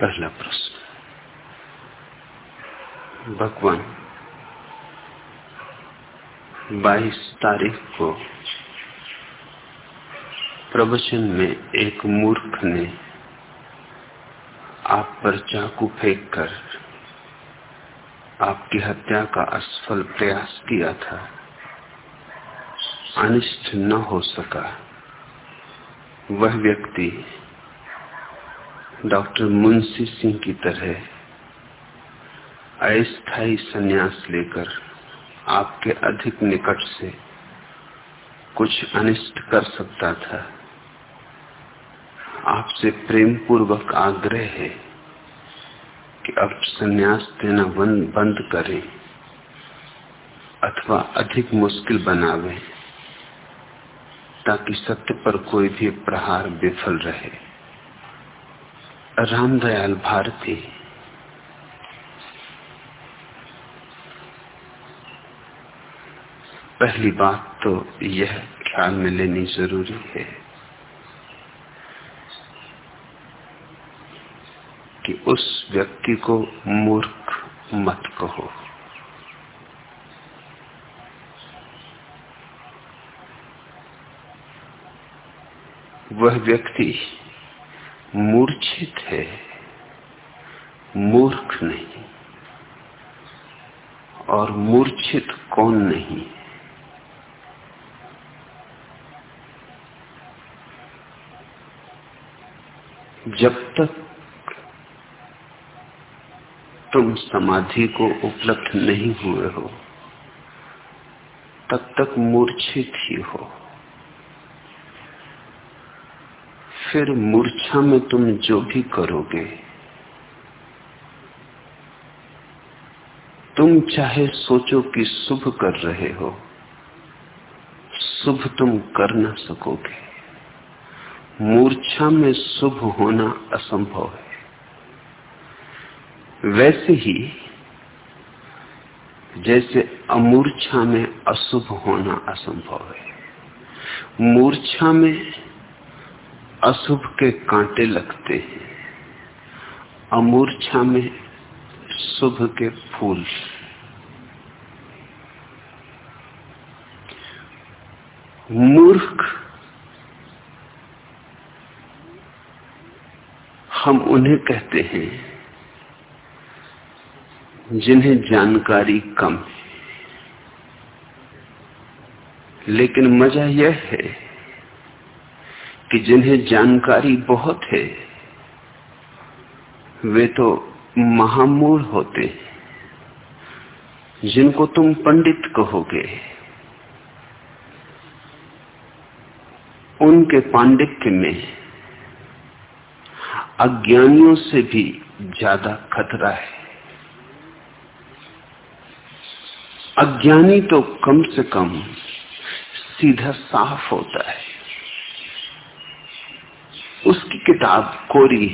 पहला प्रश्न भगवान 22 तारीख को प्रवचन में एक मूर्ख ने आप पर चाकू फेंक कर आपकी हत्या का असफल प्रयास किया था। अनिष्ट न हो सका। वह व्यक्ति डॉक्टर मुंशी सिंह की तरह अस्थायी संन्यास लेकर आपके अधिक निकट से कुछ अनिष्ट कर सकता था। आपसे प्रेम पूर्वक आग्रह है कि अब संन्यास देना बंद करें अथवा अधिक मुश्किल बनावे, ताकि सत्य पर कोई भी प्रहार विफल रहे। रामदयाल भारती। पहली बात तो यह ख्याल में लेनी ज़रूरी है कि उस व्यक्ति को मूर्ख मत कहो। वह व्यक्ति मूर्छित है, मूर्ख नहीं, और मूर्छित कौन नहीं? जब तक तुम समाधि को उपलब्ध नहीं हुए हो, तब तक मूर्छित ही हो। फिर मूर्छा में तुम जो भी करोगे, तुम चाहे सोचो कि शुभ कर रहे हो, शुभ तुम कर ना सकोगे। मूर्छा में शुभ होना असंभव है। वैसे ही, जैसे अमूर्छा में अशुभ होना असंभव है। मूर्छा में अशुभ के कांटे लगते हैं। अमूर्छा में शुभ के फूल। मूर्ख, हम उन्हें कहते हैं, जिन्हें जानकारी कम है। लेकिन मज़ा यह है कि जिन्हें जानकारी बहुत है, वे तो महामूल होते हैं, जिनको तुम पंडित कहोगे। उनके पांडित्य में अज्ञानियों से भी ज़्यादा खतरा है। अज्ञानी तो कम से कम सीधा साफ़ होता है उसकी किताब कोरी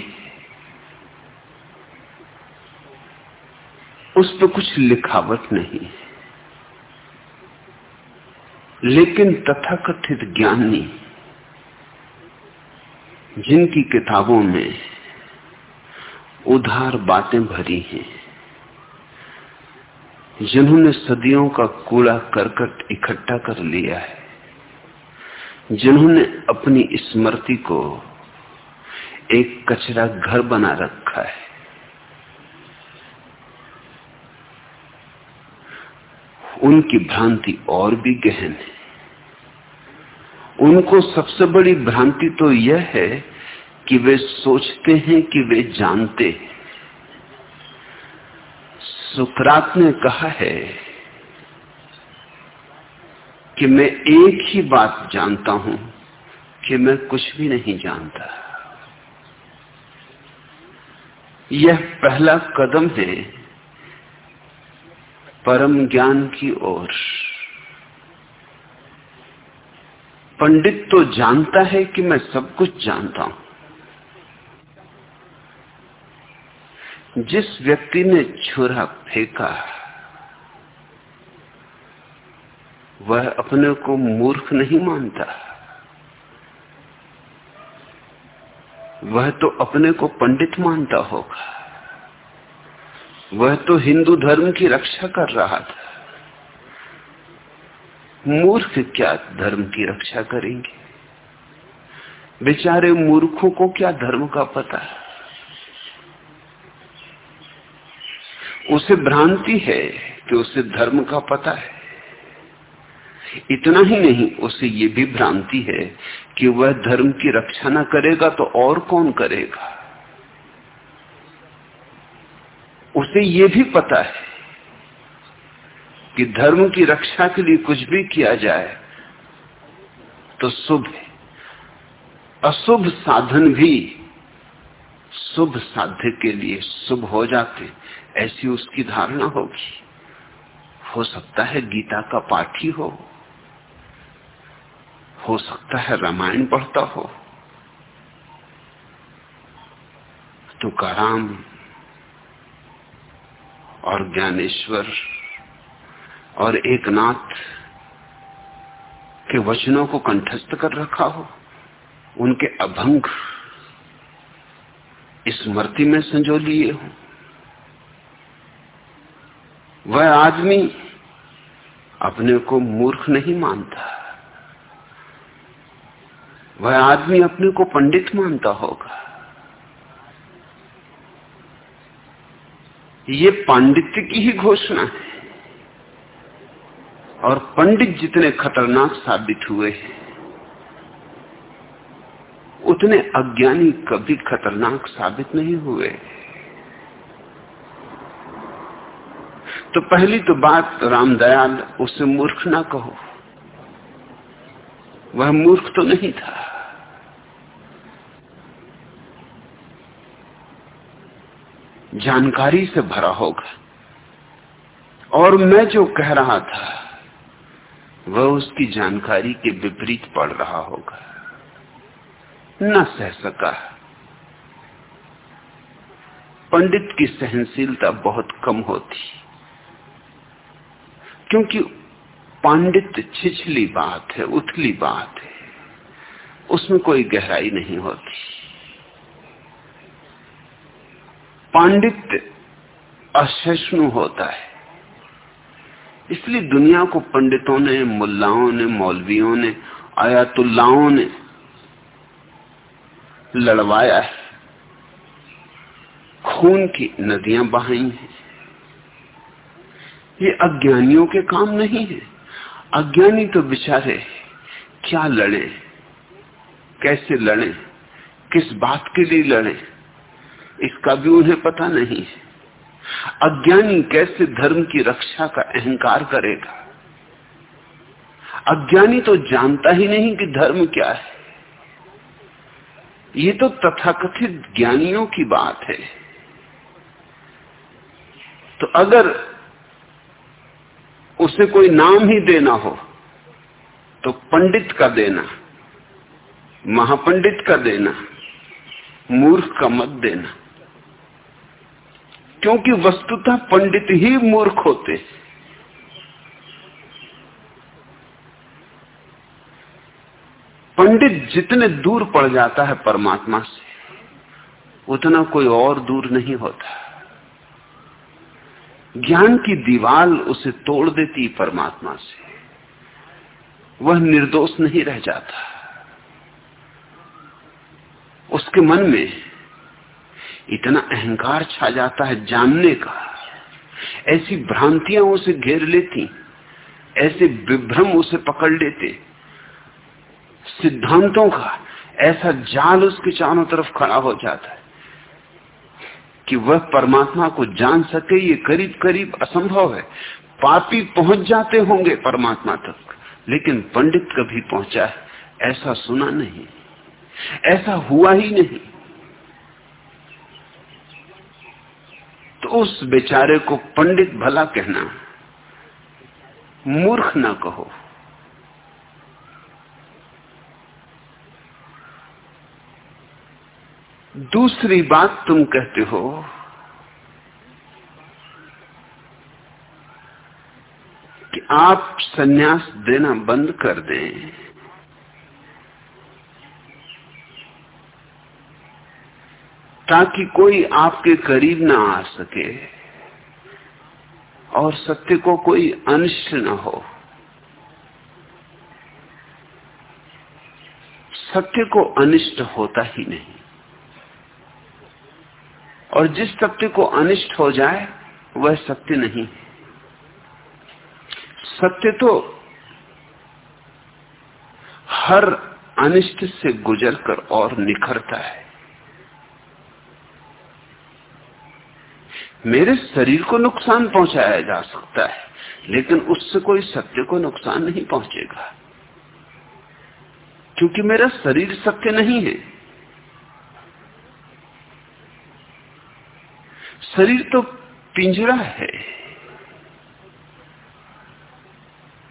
उस पर कुछ लिखावट नहीं लेकिन तथाकथित ज्ञानी जिनकी किताबों में उधार बातें भरी हैं, जिन्होंने सदियों का कूड़ा करकट इकट्ठा कर लिया है, जिन्होंने अपनी स्मृति को एक कचरा घर बना रखा है। उनकी भ्रांति और भी गहन है। उनको सबसे बड़ी भ्रांति तो यह है कि वे सोचते हैं कि वे जानते हैं। सुकरात ने कहा है कि मैं एक ही बात जानता हूँ कि मैं कुछ भी नहीं जानता। यह पहला कदम है परम ज्ञान की ओर। पंडित तो जानता है कि मैं सब कुछ जानता हूँ। जिस व्यक्ति ने छुरा फेंका, वह अपने को मूर्ख नहीं मानता। वह तो अपने को पंडित मानता होगा। वह तो हिंदू धर्म की रक्षा कर रहा था। मूर्ख क्या धर्म की रक्षा करेंगे? बेचारे मूर्खों को क्या धर्म का पता? है उसे भ्रांति है कि उसे धर्म का पता है। इतना ही नहीं, उसे ये भी भ्रांति है कि वह धर्म की रक्षा न करेगा तो और कौन करेगा? उसे ये भी पता है कि धर्म की रक्षा के लिए कुछ भी किया जाए तो शुभ अशुभ साधन भी शुभ साध्य के लिए शुभ हो जाते, ऐसी उसकी धारणा होगी। हो सकता है गीता का पाठी हो। हो सकता है रामायण पढ़ता हो। तुकाराम और ज्ञानेश्वर और एक नाथ के वचनों को कंठस्थ कर रखा हो, उनके अभंग स्मृति में संजो लिए हो। वह आदमी अपने को मूर्ख नहीं मानता। वह आदमी अपने को पंडित मानता होगा। ये पांडित्य की ही घोषणा है। और पंडित जितने खतरनाक साबित हुए हैं, उतने अज्ञानी कभी खतरनाक साबित नहीं हुए। तो पहली तो बात रामदयाल, उसे मूर्ख ना कहो। वह मूर्ख तो नहीं था। जानकारी से भरा होगा। और मैं जो कह रहा था, वह उसकी जानकारी के विपरीत पड़ रहा होगा। न सह सका। पंडित की सहनशीलता बहुत कम होती, क्योंकि पांडित छिछली बात है, उथली बात है। उसमें कोई गहराई नहीं होती। पांडित्य असहिष्णु होता है। इसलिए दुनिया को पंडितों ने, मुल्लाओं ने, मौलवियों ने आयातुल्लाओं ने लड़वाया है। खून की नदियाँ बहाई हैं। ये अज्ञानियों के काम नहीं है। अज्ञानी तो बेचारे क्या लड़े? कैसे लड़े? किस बात के लिए लड़े? इसका भी उन्हें पता नहीं है। अज्ञानी कैसे धर्म की रक्षा का अहंकार करेगा? अज्ञानी तो जानता ही नहीं कि धर्म क्या है। ये तो तथाकथित ज्ञानियों की बात है। तो अगर उसे कोई नाम ही देना हो तो पंडित का देना, महापंडित का देना, मूर्ख का मत देना। क्योंकि वस्तुतः पंडित ही मूर्ख होते। पंडित जितने दूर पड़ जाता है परमात्मा से, उतना कोई और दूर नहीं होता। ज्ञान की दीवार उसे तोड़ देती परमात्मा से। वह निर्दोष नहीं रह जाता। उसके मन में इतना अहंकार छा जाता है जानने का। ऐसी भ्रांतियाँ उसे घेर लेती, ऐसे विभ्रम उसे पकड़ लेते। सिद्धांतों का ऐसा जाल उसके चारों तरफ़ खड़ा हो जाता है। कि वह परमात्मा को जान सके, ये करीब करीब असंभव है। पापी पहुँच जाते होंगे परमात्मा तक, लेकिन पंडित कभी पहुँचा है, ऐसा सुना नहीं, ऐसा हुआ ही नहीं। तो उस बेचारे को पंडित भला कहना, मूर्ख ना कहो। दूसरी बात तुम कहते हो। कि आप सन्यास देना बंद कर दें। ताकि कोई आपके करीब ना आ सके और सत्य को कोई अनिष्ट न हो। सत्य को अनिष्ट होता ही नहीं। और जिस सत्य को अनिष्ट हो जाए, वह सत्य नहीं सत्य तो हर अनिष्ट से गुजरकर और निखरता है। मेरे शरीर को नुकसान पहुँचाया जा सकता है, लेकिन उससे कोई सत्य को नुकसान नहीं पहुंचेगा। क्योंकि मेरा शरीर सत्य नहीं है। शरीर तो पिंजरा है।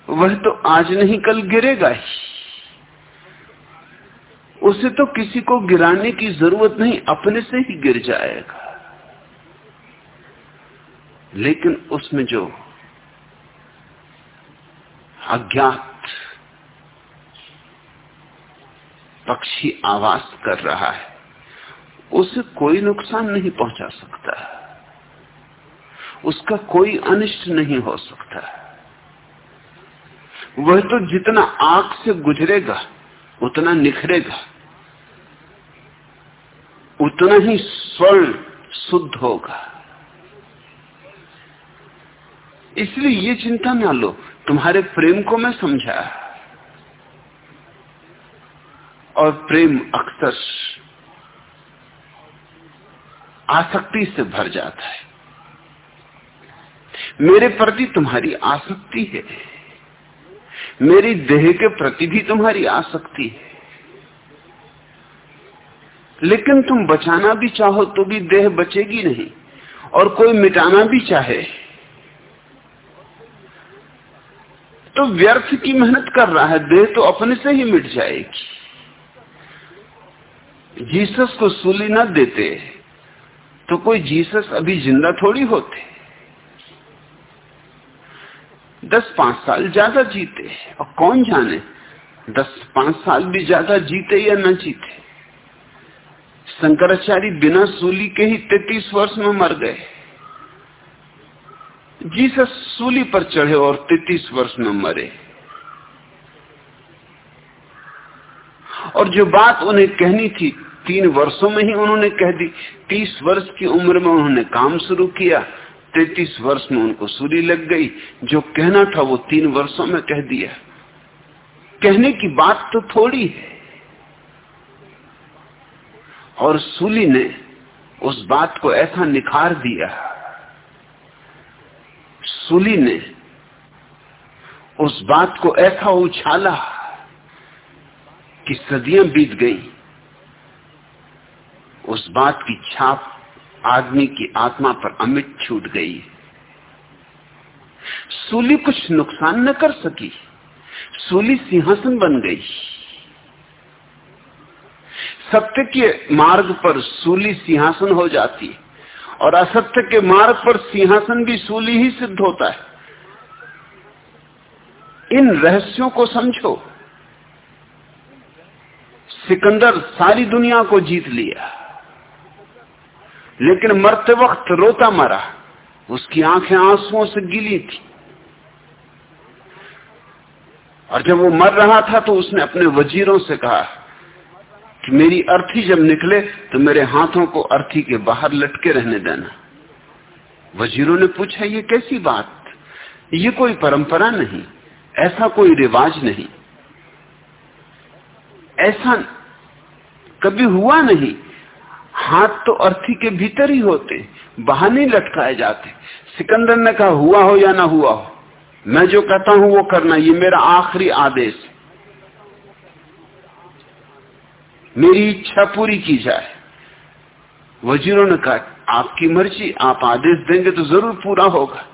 वह तो आज नहीं कल गिरेगा ही। उसे तो किसी को गिराने की ज़रूरत नहीं, अपने से ही गिर जाएगा। लेकिन उसमें जो अज्ञात पक्षी आवास कर रहा है, उसे कोई नुकसान नहीं पहुँचा सकता। उसका कोई अनिष्ट नहीं हो सकता। वह तो जितना आँख से गुजरेगा, उतना निखरेगा। उतना ही स्वर्ण शुद्ध होगा। इसलिए ये चिंता ना लो, तुम्हारे प्रेम को मैं समझा। और प्रेम अक्सर आसक्ति से भर जाता है। मेरे प्रति तुम्हारी आसक्ति है। मेरी देह के प्रति भी तुम्हारी आसक्ति है। लेकिन तुम बचाना भी चाहो तो भी देह बचेगी नहीं, और कोई मिटाना भी चाहे तो व्यर्थ की मेहनत कर रहा है, देह तो अपने से ही मिट जाएगी। जीसस को सूली न देते तो कोई जीसस अभी ज़िंदा थोड़ी होते। दस पाँच साल ज़्यादा जीते और कौन जाने? दस पाँच साल भी ज़्यादा जीते या न जीते। शंकराचार्य बिना सूली के ही तैतीस वर्ष में मर गए। जीसस सूली पर चढ़े और तैतीस वर्ष में मरे। और जो बात उन्हें कहनी थी, तीन वर्षों में ही उन्होंने कह दी, तीस वर्ष की उम्र में उन्होंने काम शुरू किया तैतीस वर्ष में उनको सूली लग गई। जो कहना था वो तीन वर्षों में कह दिया। कहने की बात तो थोड़ी है। और सूली ने उस बात को ऐसा निखार दिया। सूली ने उस बात को ऐसा उछाला कि सदियाँ बीत गई। उस बात की छाप आदमी की आत्मा पर अमिट छूट गई। सूली कुछ नुकसान न कर सकी। सूली सिंहासन बन गई। सत्य के मार्ग पर सूली सिंहासन हो जाती। और असत्य के मार्ग पर सिंहासन भी सूली ही सिद्ध होता है। इन रहस्यों को समझो। सिकंदर सारी दुनिया को जीत लिया। लेकिन मरते वक्त रोता मरा। उसकी आँखें आंसुओं से गिली थी। और जब वो मर रहा था तो उसने अपने वजीरों से कहा कि मेरी अर्थी जब निकले तो मेरे हाथों को अर्थी के बाहर लटके रहने देना। वजीरों ने पूछा, ये कैसी बात? ये कोई परंपरा नहीं, ऐसा कोई रिवाज नहीं। ऐसा कभी हुआ नहीं हाथ तो अर्थी के भीतर ही होते बाहर नहीं लटकाए जाते। सिकंदर ने कहा, हुआ हो या ना हुआ हो? मैं जो कहता हूँ, वो करना, ये मेरा आखिरी आदेश मेरी इच्छा पूरी की जाए। वजीरों ने कहा, आपकी मर्ज़ी, आप आदेश देंगे तो ज़रूर पूरा होगा।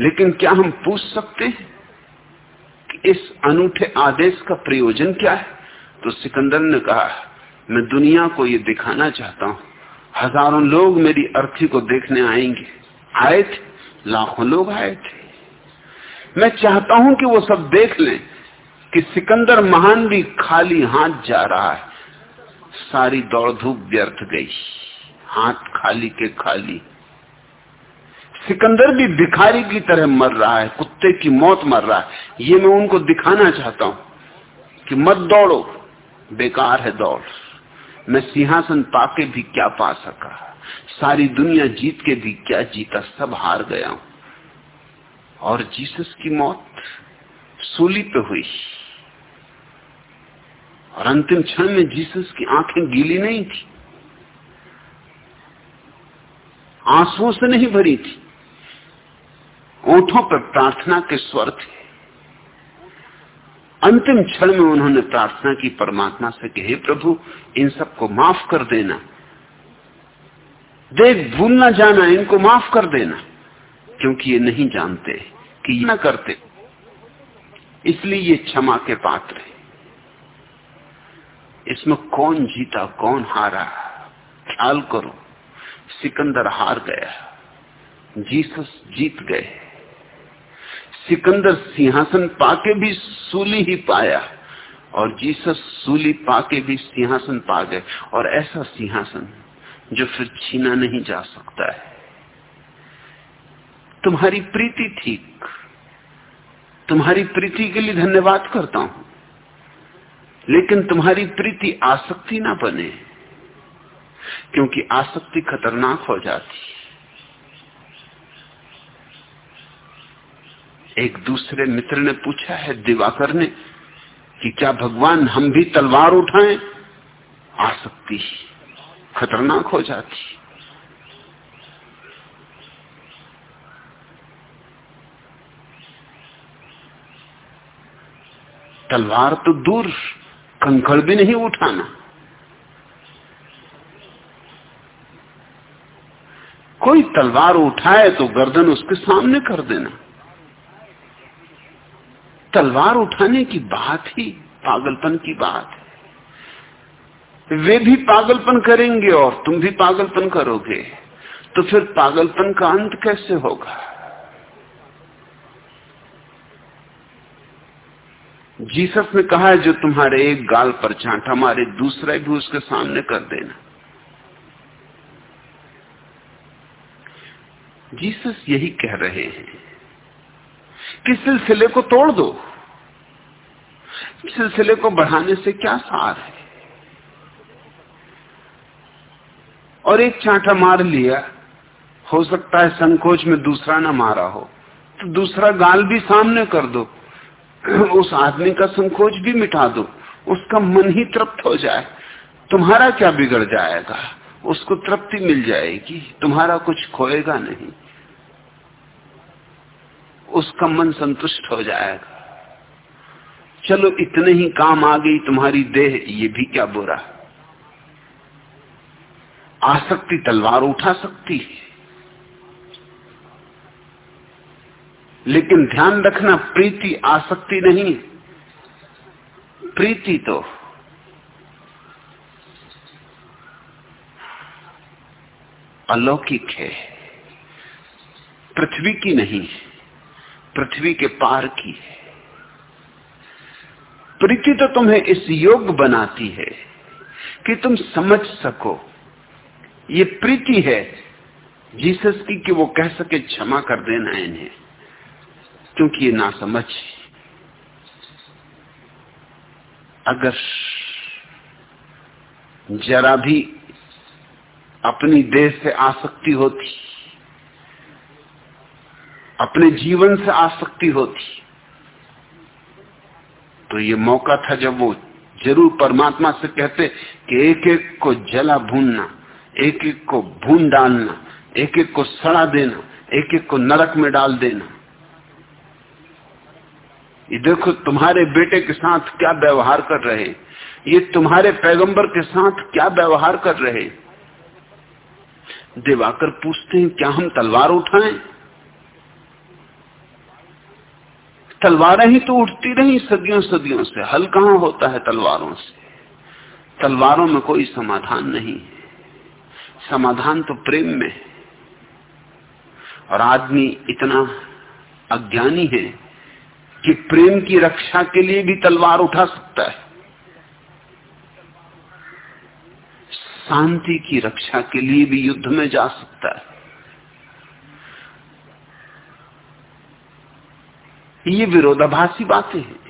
लेकिन क्या हम पूछ सकते हैं कि इस अनूठे आदेश का प्रयोजन क्या है? तो सिकंदर ने कहा मैं दुनिया को ये दिखाना चाहता हूँ। हज़ारों लोग मेरी अर्थी को देखने आएँगे। आए थे? लाखों लोग आए थे। मैं चाहता हूँ कि वो सब देख लें कि सिकंदर महान भी खाली हाथ जा रहा है। सारी दौड़ धूप व्यर्थ गई। हाथ खाली के खाली। सिकंदर भी भिखारी की तरह मर रहा है। कुत्ते की मौत मर रहा है। ये मैं उनको दिखाना चाहता हूँ कि मत दौड़ो। बेकार है दौड़। मैं सिंहासन पाके भी क्या पा सका? सारी दुनिया जीत के भी क्या जीता? सब हार गया हूँ। और जीसस की मौत सूली पे हुई। और अंतिम क्षण में जीसस की आँखें गीली नहीं थी। आंसुओं से नहीं भरी थी। ओठों पर प्रार्थना के स्वर थे। अंतिम क्षण में उन्होंने प्रार्थना की, परमात्मा से कि हे प्रभु, इन सबको माफ़ कर देना। देख भूल ना जाना, इनको माफ़ कर देना। क्योंकि ये नहीं जानते कि ये न करते। इसलिए ये क्षमा के पात्र है। इसमें कौन जीता, कौन हारा? ख्याल करो, सिकंदर हार गया। जीसस जीत गए। सिकंदर सिंहासन पाके भी सूली ही पाया। और जीसस सूली पाके भी सिंहासन पा गए। और ऐसा सिंहासन जो फिर छीना नहीं जा सकता है। तुम्हारी प्रीति ठीक। तुम्हारी प्रीति के लिए धन्यवाद करता हूँ। लेकिन तुम्हारी प्रीति आसक्ति ना बने, क्योंकि आसक्ति खतरनाक हो जाती। एक दूसरे मित्र ने पूछा है, दिवाकर ने, कि क्या भगवान हम भी तलवार उठाएँ? आसक्ति खतरनाक हो जाती तलवार तो दूर, कंकड़ भी नहीं उठाना। कोई तलवार उठाए तो गर्दन उसके सामने कर देना। तलवार उठाने की बात ही पागलपन की बात है। वे भी पागलपन करेंगे और तुम भी पागलपन करोगे। तो फिर पागलपन का अंत कैसे होगा? जीसस ने कहा है, जो तुम्हारे एक गाल पर चांटा हमारे दूसरा भी उसके सामने कर देना। जीसस यही कह रहे हैं। कि सिलसिले को तोड़ दो? सिलसिले को बढ़ाने से क्या सार है? और एक चांटा मार लिया, हो सकता है संकोच में दूसरा ना मारा हो तो दूसरा गाल भी सामने कर दो, उस आदमी का संकोच भी मिटा दो, उसका मन ही तृप्त हो जाए, तुम्हारा क्या बिगड़ जाएगा? उसको तृप्ति मिल जाएगी, तुम्हारा कुछ खोएगा नहीं। उसका मन संतुष्ट हो जाएगा। चलो इतने ही काम आ गई, तुम्हारी देह, ये भी क्या बुरा? आसक्ति तलवार उठा सकती है। लेकिन ध्यान रखना, प्रीति आसक्ति नहीं प्रीति तो अलौकिक है, पृथ्वी की नहीं है। पृथ्वी के पार की है। प्रीति तो तुम्हें इस योग बनाती है कि तुम समझ सको। ये प्रीति है जीसस की कि वो कह सके क्षमा कर देना इन्हें, क्योंकि ये ना समझ अगर जरा भी अपनी देह से आसक्ति होती अपने जीवन से आसक्ति होती। तो ये मौका था जब वो ज़रूर परमात्मा से कहते कि एक एक को जला भूनना एक एक को भून डालना एक एक को सड़ा देना एक एक को नरक में डाल देना। ये देखो, तुम्हारे बेटे के साथ क्या व्यवहार कर रहे ये तुम्हारे पैगंबर के साथ क्या व्यवहार कर रहे दिवाकर पूछते हैं, क्या हम तलवार उठाएँ? तलवारें ही तो उठती रही सदियों सदियों से। हल कहाँ होता है तलवारों से? तलवारों में कोई समाधान नहीं समाधान तो प्रेम में है। और आदमी इतना अज्ञानी है कि प्रेम की रक्षा के लिए भी तलवार उठा सकता है। शांति की रक्षा के लिए भी युद्ध में जा सकता है। ये विरोधाभासी बातें हैं।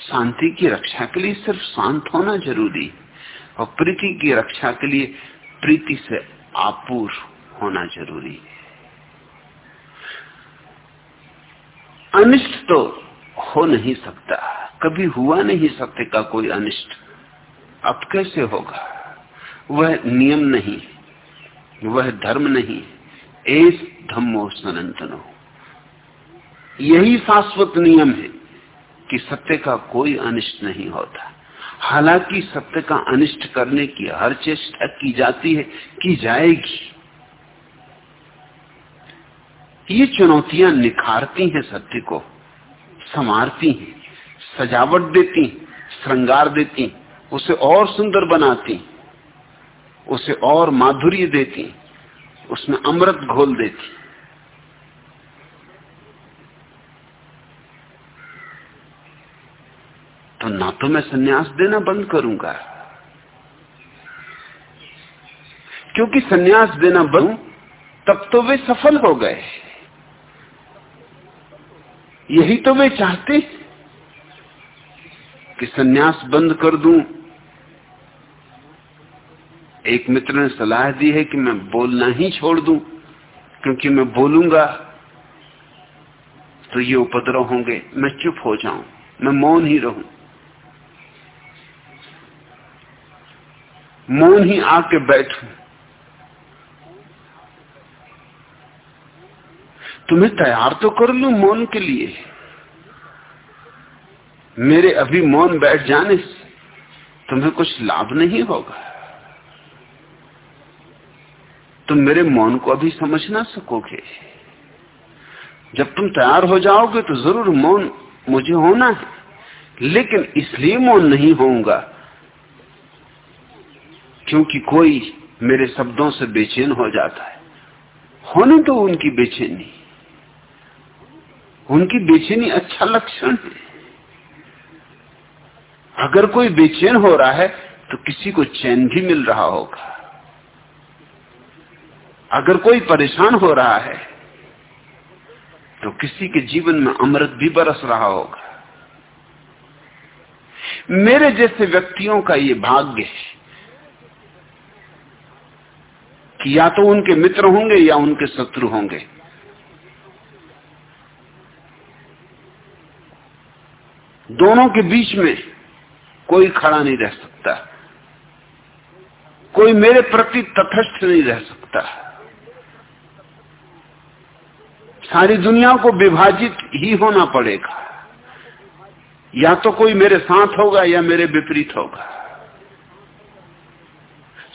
शांति की रक्षा के लिए सिर्फ़ शांत होना ज़रूरी और प्रीति की रक्षा के लिए प्रीति से आपूर होना ज़रूरी है। अनिष्ट तो हो नहीं सकता, कभी हुआ नहीं सत्य का कोई अनिष्ट। अब कैसे होगा? वह नियम नहीं, वह धर्म नहीं। एस धम्मो सनातनो यही शाश्वत नियम है कि सत्य का कोई अनिष्ट नहीं होता। हालाँकि सत्य का अनिष्ट करने की हर चेष्टा की जाती है, की जाएगी। ये चुनौतियाँ निखारती हैं सत्य को, संवारती हैं, सजावट देती श्रृंगार देती उसे और सुंदर बनाती उसे और माधुर्य देती उसमें अमृत घोल देती तो ना तो मैं सन्यास देना बंद करूँगा। क्योंकि सन्यास देना बंद, तब तो वे सफल हो गए। यही तो वे चाहते कि सन्यास बंद कर दूँ। एक मित्र ने सलाह दी है कि मैं बोलना ही छोड़ दूँ, क्योंकि मैं बोलूँगा तो ये उपद्रव होंगे। मैं चुप हो जाऊँ, मैं मौन ही रहूँ। मौन ही आके बैठू। तुम्हें तैयार तो कर लू मौन के लिए? मेरे अभी मौन बैठ जाने से तुम्हें कुछ लाभ नहीं होगा? तुम मेरे मौन को अभी समझ ना सकोगे। जब तुम तैयार हो जाओगे तो ज़रूर मौन मुझे होना है, लेकिन इसलिए मौन नहीं होऊँगा, क्योंकि कोई मेरे शब्दों से बेचैन हो जाता है। होने तो उनकी बेचैनी। उनकी बेचैनी अच्छा लक्षण है। अगर कोई बेचैन हो रहा है तो किसी को चैन भी मिल रहा होगा। अगर कोई परेशान हो रहा है तो किसी के जीवन में अमृत भी बरस रहा होगा। मेरे जैसे व्यक्तियों का ये भाग्य है कि या तो उनके मित्र होंगे या उनके शत्रु होंगे। दोनों के बीच में कोई खड़ा नहीं रह सकता। कोई मेरे प्रति तथस्थ नहीं रह सकता। सारी दुनिया को विभाजित ही होना पड़ेगा। या तो कोई मेरे साथ होगा या मेरे विपरीत होगा।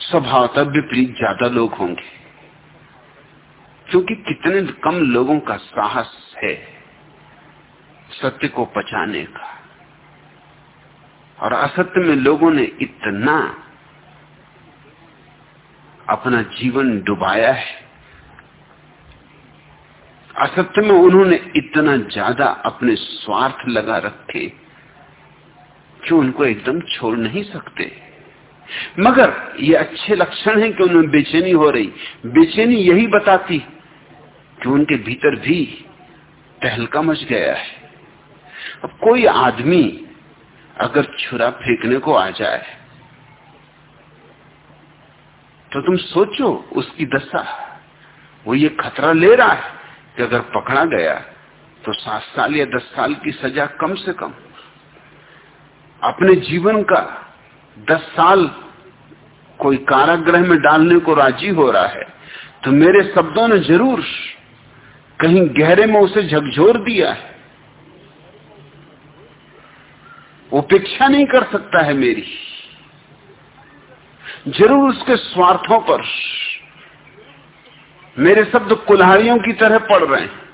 स्वभावतः विपरीत ज़्यादा लोग होंगे। क्योंकि कितने कम लोगों का साहस है सत्य को पचाने का। और असत्य में लोगों ने इतना अपना जीवन डुबाया है असत्य में उन्होंने इतना ज़्यादा अपने स्वार्थ लगा रखे कि उनको एकदम छोड़ नहीं सकते। मगर ये अच्छे लक्षण हैं कि उन्हें बेचैनी हो रही। बेचैनी यही बताती कि उनके भीतर भी तहलका मच गया है। अब कोई आदमी अगर छुरा फेंकने को आ जाए तो तुम सोचो उसकी दशा, वो ये खतरा ले रहा है। कि अगर पकड़ा गया तो सात साल या दस साल की सजा कम से कम। अपने जीवन का दस साल कोई कारागृह में डालने को राज़ी हो रहा है तो मेरे शब्दों ने ज़रूर कहीं गहरे में उसे झकझोर दिया है। उपेक्षा नहीं कर सकता है मेरी। ज़रूर उसके स्वार्थों पर मेरे शब्द कुल्हाड़ियों की तरह पड़ रहे हैं।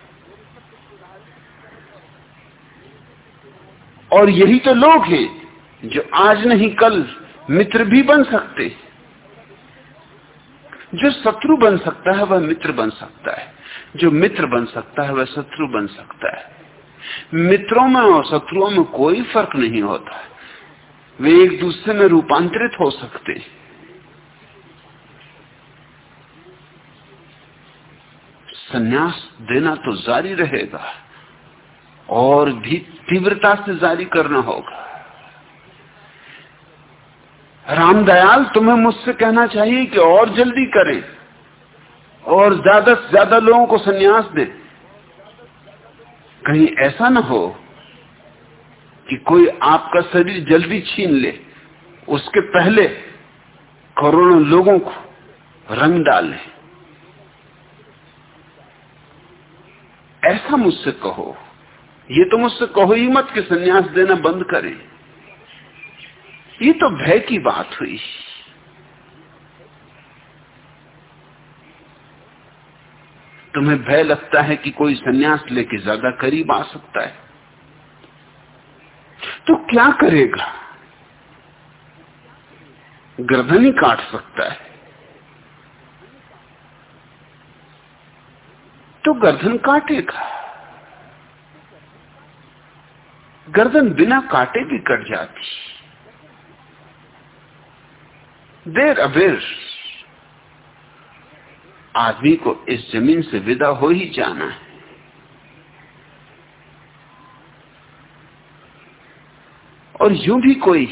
और यही तो लोग हैं जो आज नहीं, कल मित्र भी बन सकते जो शत्रु बन सकता है, वह मित्र बन सकता है। जो मित्र बन सकता है, वह शत्रु बन सकता है। मित्रों में और शत्रुओं में कोई फ़र्क नहीं होता। वे एक दूसरे में रूपांतरित हो सकते संन्यास देना तो जारी रहेगा और भी तीव्रता से जारी करना होगा। रामदयाल तुम्हें मुझसे कहना चाहिए कि और जल्दी करें और ज़्यादा से ज़्यादा लोगों को सन्यास दें। कहीं ऐसा ना हो कि कोई आपका शरीर जल्दी छीन ले, उसके पहले करोड़ों लोगों को रंग डाले। ऐसा मुझसे कहो। ये तो मुझसे कहो ही मत कि सन्यास देना बंद करें। ये तो भय की बात हुई। तुम्हें भय लगता है कि कोई सन्यास लेके ज़्यादा करीब आ सकता है? तो क्या करेगा? गर्दन ही काट सकता है। तो गर्दन काटेगा गर्दन बिना काटे भी कट जाती। देर अबेर, आदमी को इस ज़मीन से विदा हो ही जाना है। और यूँ भी कोई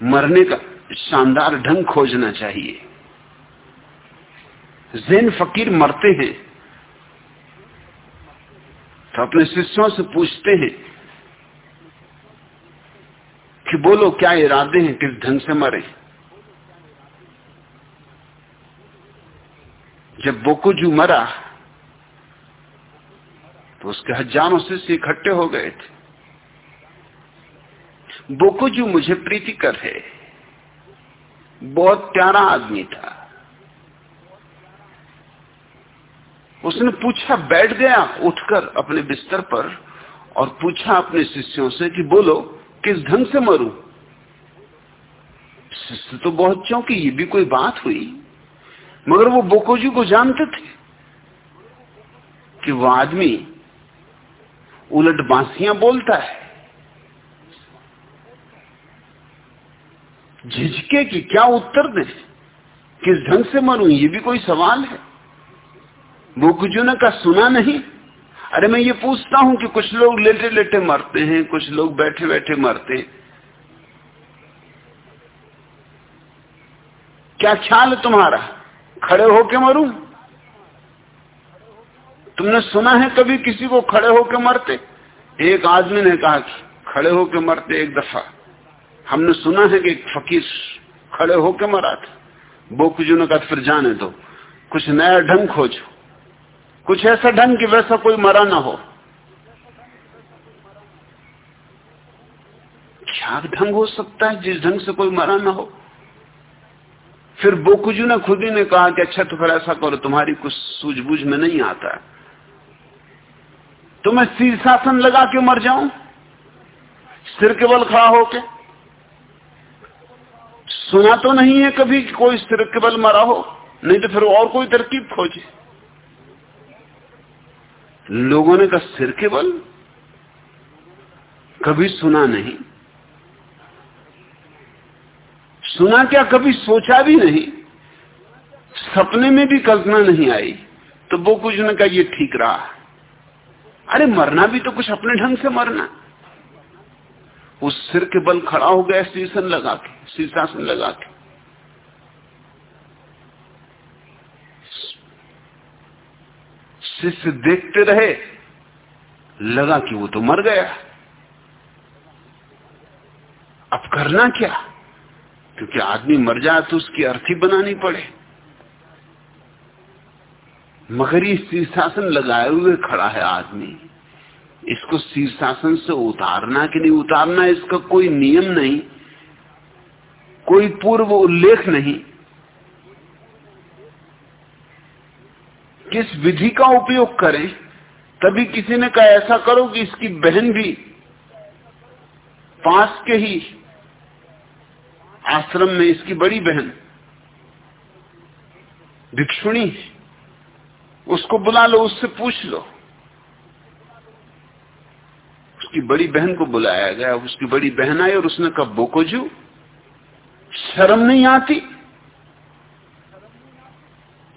मरने का शानदार ढंग खोजना चाहिए। जैन फकीर मरते हैं तो अपने शिष्यों से पूछते हैं कि बोलो, क्या इरादे हैं, किस ढंग से मरे? जब बोकुजू मरा तो उसके हज़ारों शिष्य इकट्ठे हो गए थे। बोकुजू मुझे प्रीतिकर है। बहुत प्यारा आदमी था। उसने पूछा, बैठ गया उठकर अपने बिस्तर पर और पूछा अपने शिष्यों से कि बोलो, किस ढंग से मरू? शिष्य तो बहुत चौंकी, ये भी कोई बात हुई। मगर वो बोकोजी को जानते थे कि वो आदमी उलट बांसियाँ बोलता है। झिझके की क्या उत्तर दे? किस ढंग से मरू? ये भी कोई सवाल है। बोकुजू ने का सुना नहीं? अरे मैं ये पूछता हूँ कि कुछ लोग लेटे लेटे मरते हैं, कुछ लोग बैठे बैठे मरते हैं। क्या ख्याल तुम्हारा? खड़े होके मरूं? तुमने सुना है कभी किसी को खड़े होके मरते? एक आदमी ने कहा कि खड़े होके मरते एक दफ़ा। हमने सुना है कि एक फकीर खड़े होके मरा था। बोकुजू ने कहा फिर जाने दो। कुछ नया ढंग खोजो। कुछ ऐसा ढंग कि वैसा कोई मरा ना हो। क्या ढंग हो सकता है जिस ढंग से कोई मरा ना हो? फिर बोकुजू ने खुद ही ने कहा कि अच्छा तो फिर ऐसा करो, तुम्हारी कुछ सूझबूझ में नहीं आता तो मैं शीर्षासन लगा के मर जाऊँ? सिर के बल खड़ा होके? सुना तो नहीं है कभी कोई सिर के बल मरा हो, नहीं तो फिर और कोई तरकीब खोजे। लोगों ने कहा, सिर के बल? कभी सुना नहीं। सुना क्या, कभी सोचा भी नहीं। सपने में भी कल्पना नहीं आई। तो वो कुछ ने कहा, ये ठीक रहा। अरे, मरना भी तो कुछ अपने ढंग से मरना। उस सिर के बल खड़ा हो गया, शीर्षन लगा के, शीर्षासन लगा के। शिष्य देखते रहे, लगा कि वो तो मर गया। अब करना क्या? क्योंकि आदमी मर जाए तो उसकी अर्थी बनानी पड़े। मगर ये शीर्षासन लगाए हुए खड़ा है आदमी। इसको शीर्षासन से उतारना कि नहीं उतारना, इसका कोई नियम नहीं, कोई पूर्व उल्लेख नहीं। किस विधि का उपयोग करें, तभी किसी ने कहा, ऐसा करो कि इसकी बहन भी पास के ही आश्रम में इसकी बड़ी बहन, भिक्षुणी उसको बुला लो, उससे पूछ लो। उसकी बड़ी बहन को बुलाया गया उसकी बड़ी बहन आई और उसने कहा, बोकोजू, शर्म नहीं आती?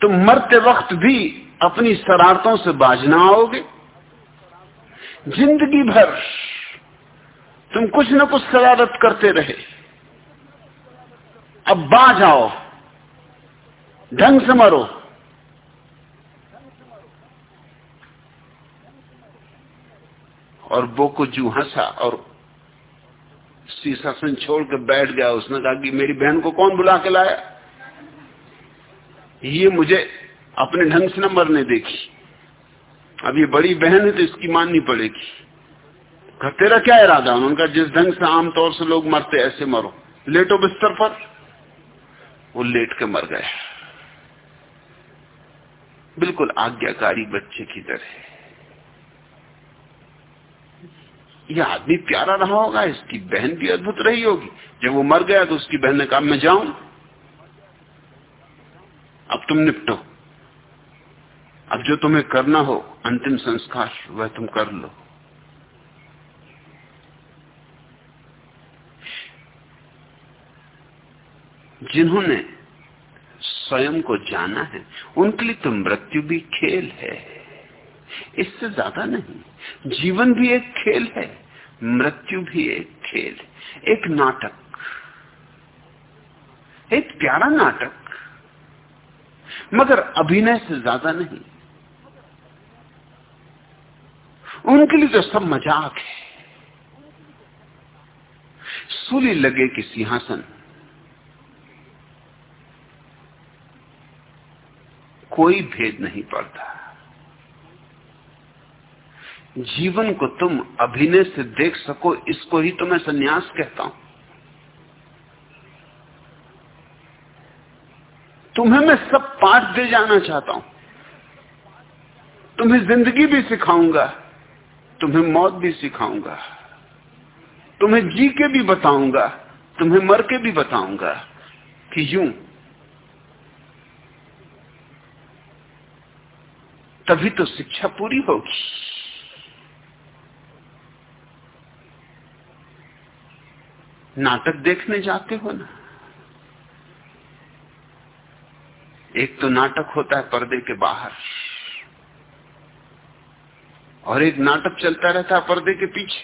तुम मरते वक्त भी अपनी शरारतों से बाजना आओगे। ज़िंदगी भर तुम कुछ न कुछ शरारत करते रहे। अब बाज आओ ढंग से मरो। और बोको जू हंसा और शीशासन छोड़ के बैठ गया। उसने कहा कि मेरी बहन को कौन बुला के लाया? ये मुझे अपने ढंग से न मरने देखी। अब ये बड़ी बहन है तो इसकी माननी पड़ेगी। कहा, तेरा क्या इरादा उन्होंने कहा, जिस ढंग से आमतौर से लोग मरते, ऐसे मरो। लेटो बिस्तर पर। वो लेट के मर गए। बिल्कुल आज्ञाकारी बच्चे की तरह। यह आदमी प्यारा रहा होगा, इसकी बहन भी अद्भुत रही होगी। जब वो मर गया तो उसकी बहन ने कहा, मैं जाऊँ। अब तुम निपटो। अब जो तुम्हें करना हो, अंतिम संस्कार, वह तुम कर लो। जिन्होंने स्वयं को जाना है, उनके लिए तो मृत्यु भी खेल है। इससे ज़्यादा नहीं, जीवन भी एक खेल है, मृत्यु भी एक खेल एक नाटक, एक प्यारा नाटक। मगर अभिनय से ज़्यादा नहीं उनके लिए तो सब मज़ाक है। सूली लगे कि सिंहासन। कोई भेद नहीं पड़ता। जीवन को तुम अभिनय से देख सको, इसको ही तो मैं संन्यास कहता हूँ। तुम्हें मैं सब पाठ दे जाना चाहता हूँ। तुम्हें ज़िंदगी भी सिखाऊँगा। तुम्हें मौत भी सिखाऊँगा। तुम्हें जी के भी बताऊँगा। तुम्हें मर के भी बताऊँगा कि यूँ। तभी तो शिक्षा पूरी होगी। नाटक देखने जाते हो ना? एक तो नाटक होता है पर्दे के बाहर। और एक नाटक चलता रहता है पर्दे के पीछे।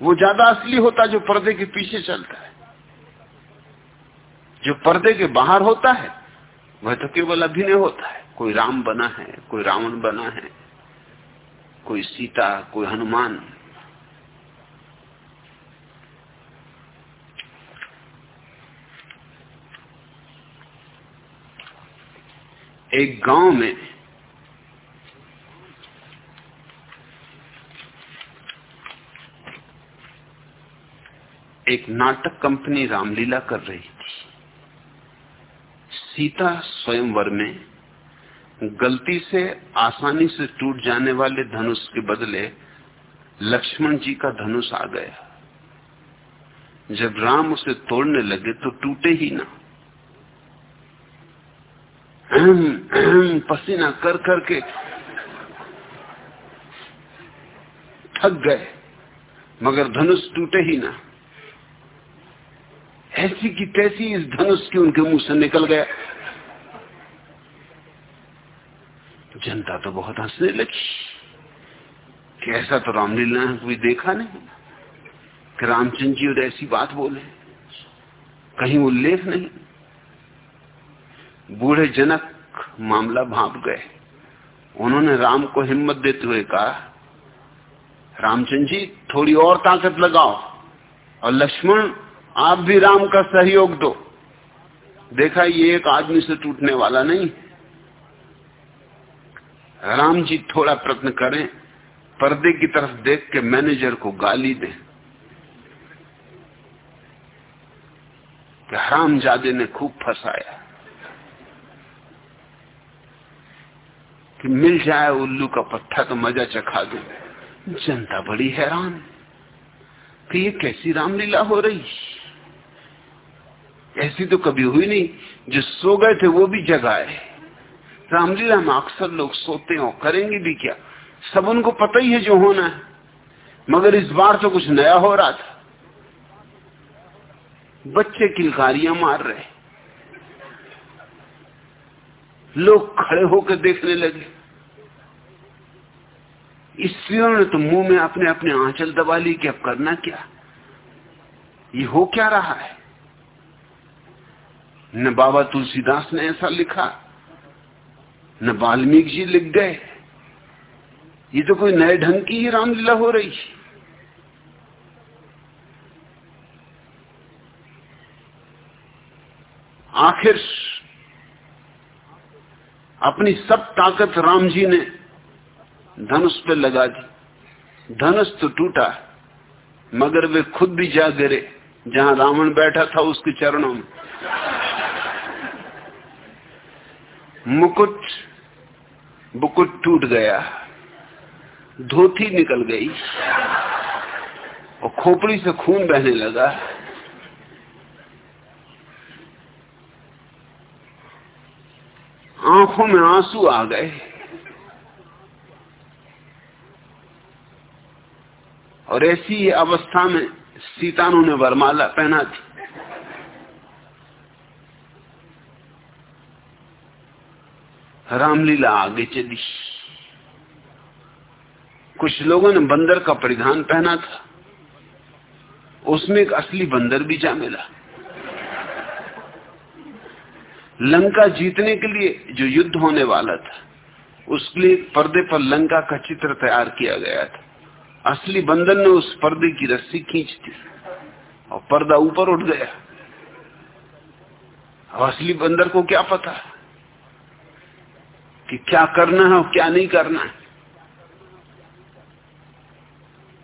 वो ज़्यादा असली होता जो पर्दे के पीछे चलता है। जो पर्दे के बाहर होता है, वह तो केवल अभिनय होता है। कोई राम बना है, कोई रावण बना है, कोई सीता, कोई हनुमान। एक गाँव में एक नाटक कंपनी रामलीला कर रही थी। सीता स्वयंवर में गलती से आसानी से टूट जाने वाले धनुष के बदले लक्ष्मण जी का धनुष आ गया। जब राम उसे तोड़ने लगे तो टूटे ही ना। अहम अहम, पसीना कर करके थक गए, मगर धनुष टूटे ही ना। ऐसी की तैसी इस धनुष की उनके मुँह से निकल गया। जनता तो बहुत हंसने लगी। कि ऐसा तो रामलीला ने कोई देखा नहीं। कि रामचंद्र जी और ऐसी बात बोले। कहीं उल्लेख नहीं। बूढ़े जनक मामला भाप गए। उन्होंने राम को हिम्मत देते हुए कहा, रामचंद्र जी, थोड़ी और ताकत लगाओ और लक्ष्मण आप भी राम का सहयोग दो। देखा ये एक आदमी से टूटने वाला नहीं। राम जी थोड़ा प्रयत्न करें, पर्दे की तरफ़ देख के मैनेजर को गाली दें। राम जादे ने खूब फंसाया। कि मिल जाए उल्लू का पत्थर तो मज़ा चखा दू। जनता बड़ी हैरान। कि ये कैसी रामलीला हो रही? ऐसी तो कभी हुई नहीं। जो सो गए थे, वो भी जगाए रामलीला में अक्सर लोग सोते हो करेंगे भी क्या? सब उनको पता ही है जो होना है। मगर इस बार तो कुछ नया हो रहा था। बच्चे किलकारियाँ मार रहे लोग खड़े होकर देखने लगे। स्त्रियों ने तो मुँह में अपने अपने आंचल दबा ली कि अब करना क्या? ये हो क्या रहा है? न बाबा तुलसीदास ने ऐसा लिखा, न वाल्मीकि जी लिख गए। ये तो कोई नए ढंग की ही रामलीला हो रही आखिर अपनी सब ताकत राम जी ने धनुष पे लगा दी। धनुष तो टूटा, मगर वे खुद भी जा गिरे, जहाँ रावण बैठा था उसके चरणों में। मुकुट बुकुट टूट गया, धोती निकल गई, और खोपड़ी से खून बहने लगा। आँखों में आँसू आ गए। और ऐसी अवस्था में सीतानु ने वरमाला पहना थी। रामलीला आगे चली। कुछ लोगों ने बंदर का परिधान पहना था। उसमें एक असली बंदर भी जा मिला। लंका जीतने के लिए जो युद्ध होने वाला था, उसके लिए पर्दे पर लंका का चित्र तैयार किया गया था। असली बंदर ने उस पर्दे की रस्सी खींच दी और पर्दा ऊपर उठ गया। असली बंदर को क्या पता? कि क्या करना है और क्या नहीं करना है।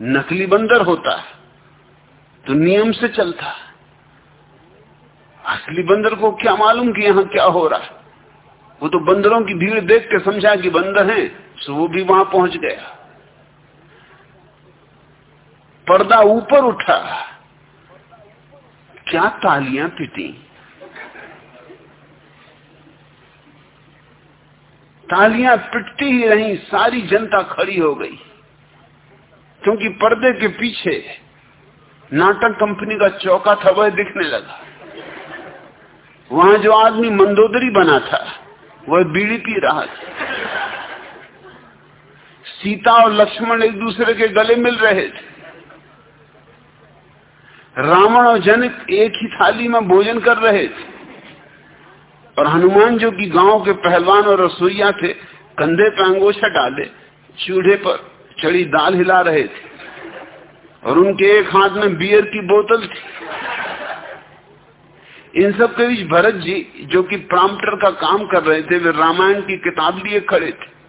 नकली बंदर होता है तो नियम से चलता है। असली बंदर को क्या मालूम कि यहाँ क्या हो रहा है? वो तो बंदरों की भीड़ देख के समझा कि बंदर हैं तो वो भी वहाँ पहुँच गया। पर्दा ऊपर उठा। क्या तालियाँ पिटी तालियाँ पिटती ही रही, सारी जनता खड़ी हो गई। क्योंकि पर्दे के पीछे नाटक कंपनी का चौका था, वह दिखने लगा। वहाँ जो आदमी मंदोदरी बना था, वह बीड़ी पी रहा था। सीता और लक्ष्मण एक दूसरे के गले मिल रहे थे। रावण और जनक एक ही थाली में भोजन कर रहे थे। और हनुमान जो कि गाँव के पहलवान और रसोईया थे, कंधे पे अंगोछा डाले, चूल्हे पर चढ़ी दाल हिला रहे थे। और उनके एक हाथ में बियर की बोतल थी। इन सब के बीच भरत जी, जो कि प्राम्प्टर का काम कर रहे थे, वे रामायण की किताब लिए खड़े थे।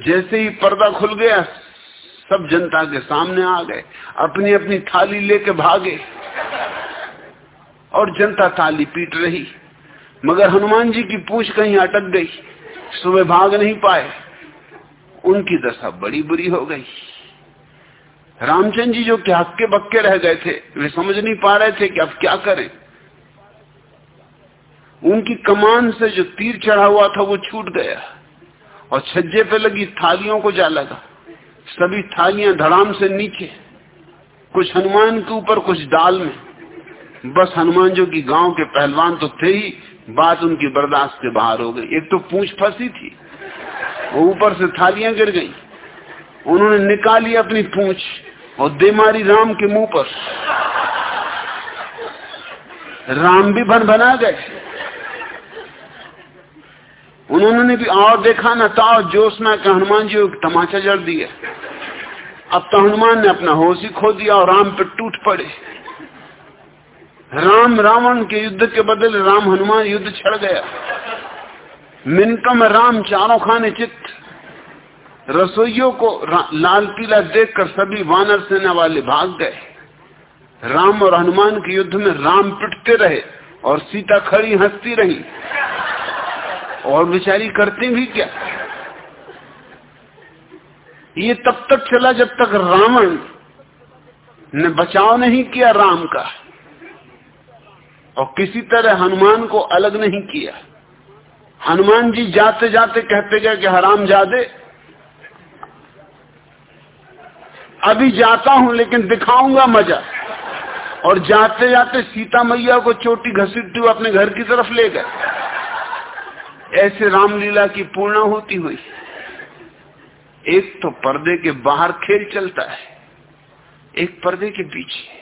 जैसे ही पर्दा खुल गया, सब जनता के सामने आ गए अपनी अपनी थाली लेके भागे। और जनता ताली पीट रही। मगर हनुमान जी की पूछ कहीं अटक गई, सुबह भाग नहीं पाए। उनकी दशा बड़ी बुरी हो गई। रामचंद्र जी जो कि हक्के बक्के रह गए थे, वे समझ नहीं पा रहे थे कि अब क्या करें। उनकी कमान से जो तीर चढ़ा हुआ था, वो छूट गया। और छज्जे पे लगी थालियों को जा लगा। सभी थालियाँ धड़ाम से नीचे। कुछ हनुमान के ऊपर, कुछ डाल में। बस हनुमान जो की गाँव के पहलवान तो थे ही, बात उनकी बर्दाश्त से बाहर हो गई। एक तो पूछ फंसी थी ऊपर से थालियाँ गिर गई। उन्होंने निकाली अपनी पूछ और दे मारी राम के मुँह पर। राम भी बन बना गए। उन्होंने भी और देखा ना ताओ जोश में हनुमान जी को तमाचा जड़ दिया। अब तो हनुमान ने अपना होश ही खो दिया और राम पे टूट पड़े। राम रावण के युद्ध के बदले राम हनुमान युद्ध छड़ गया। मिनटों में राम चारों खाने चित्त। रसोइयों को लाल पीला देखकर सभी वानर सेना वाले भाग गए। राम और हनुमान के युद्ध में राम पिटते रहे और सीता खड़ी हंसती रही। और बेचारी करती भी क्या? ये तब तक चला जब तक रावण ने बचाव नहीं किया राम का। और किसी तरह हनुमान को अलग नहीं किया। हनुमान जी जाते जाते कहते गए कि हराम जादे। अभी जाता हूँ, लेकिन दिखाऊँगा मज़ा। और जाते जाते सीता मैया को चोटी घसीटते हुए अपने घर की तरफ़ ले गए। ऐसे रामलीला की पूर्णा होती हुई। एक तो पर्दे के बाहर खेल चलता है, एक पर्दे के पीछे।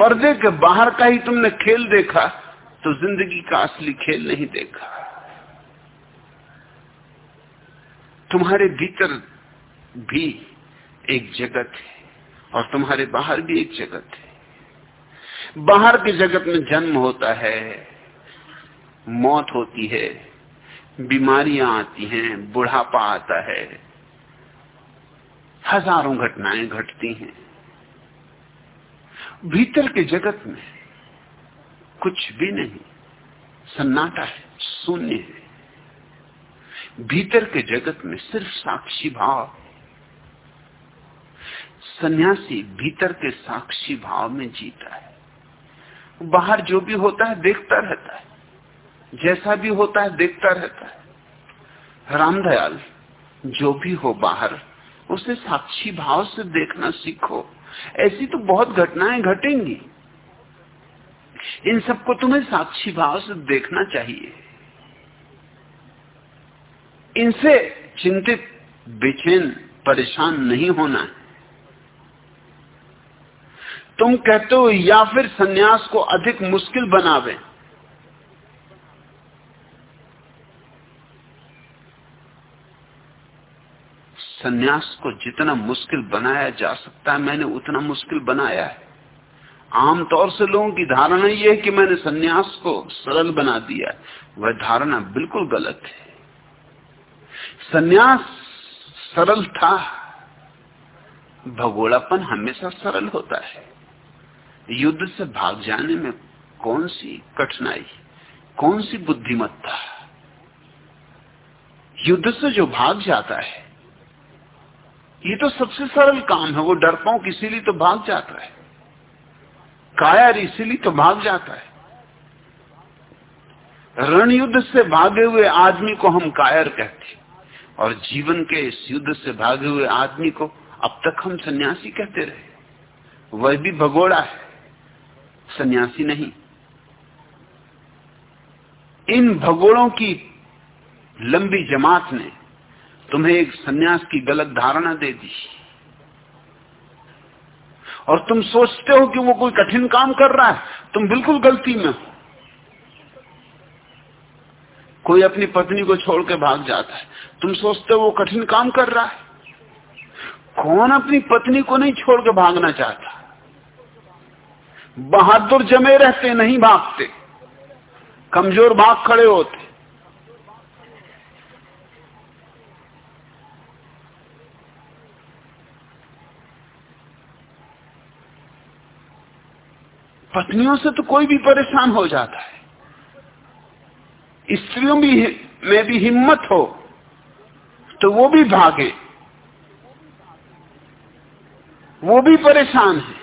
पर्दे के बाहर का ही तुमने खेल देखा तो ज़िंदगी का असली खेल नहीं देखा। तुम्हारे भीतर भी एक जगत है, और तुम्हारे बाहर भी एक जगत है। बाहर के जगत में जन्म होता है, मौत होती है, बीमारियाँ आती हैं, बुढ़ापा आता है, हज़ारों घटनाएँ घटती हैं। भीतर के जगत में कुछ भी नहीं। सन्नाटा है, शून्य है। भीतर के जगत में सिर्फ़ साक्षी भाव। सन्यासी भीतर के साक्षी भाव में जीता है। बाहर जो भी होता है, देखता रहता है। जैसा भी होता है, देखता रहता है। रामदयाल जो भी हो बाहर, उसे साक्षी भाव से देखना सीखो। ऐसी तो बहुत घटनाएँ घटेंगी। इन सबको तुम्हें साक्षी भाव से देखना चाहिए। इनसे चिंतित बेचैन परेशान नहीं होना है। तुम कहते हो या फिर सन्यास को अधिक मुश्किल बनावे। सन्यास को जितना मुश्किल बनाया जा सकता है, मैंने उतना मुश्किल बनाया है। आमतौर से लोगों की धारणा यह है कि मैंने सन्यास को सरल बना दिया वह धारणा बिल्कुल गलत है। सन्यास सरल था, भगोड़ापन हमेशा सरल होता है। युद्ध से भाग जाने में कौन सी कठिनाई, कौन सी बुद्धिमत्ता? युद्ध से जो भाग जाता है ये तो सबसे सरल काम है, वो डरपोक इसीलिए तो भाग जाता है। कायर इसीलिए तो भाग जाता है। रण युद्ध से भागे हुए आदमी को हम कायर कहते हैं, और जीवन के इस युद्ध से भागे हुए आदमी को अब तक हम सन्यासी कहते रहे। वह भी भगोड़ा है, सन्यासी नहीं। इन भगोड़ों की लंबी जमात ने तुम्हें एक सन्यास की गलत धारणा दे दी। और तुम सोचते हो कि वो कोई कठिन काम कर रहा है, तुम बिल्कुल गलती में हो। कोई अपनी पत्नी को छोड़ के भाग जाता है, तुम सोचते हो वो कठिन काम कर रहा है। कौन अपनी पत्नी को नहीं छोड़ के भागना चाहता? बहादुर जमे रहते, नहीं भागते। कमज़ोर भाग खड़े होते। पत्नियों से तो कोई भी परेशान हो जाता है। स्त्रियों भी में भी हिम्मत हो तो वो भी भागे। वो भी परेशान है।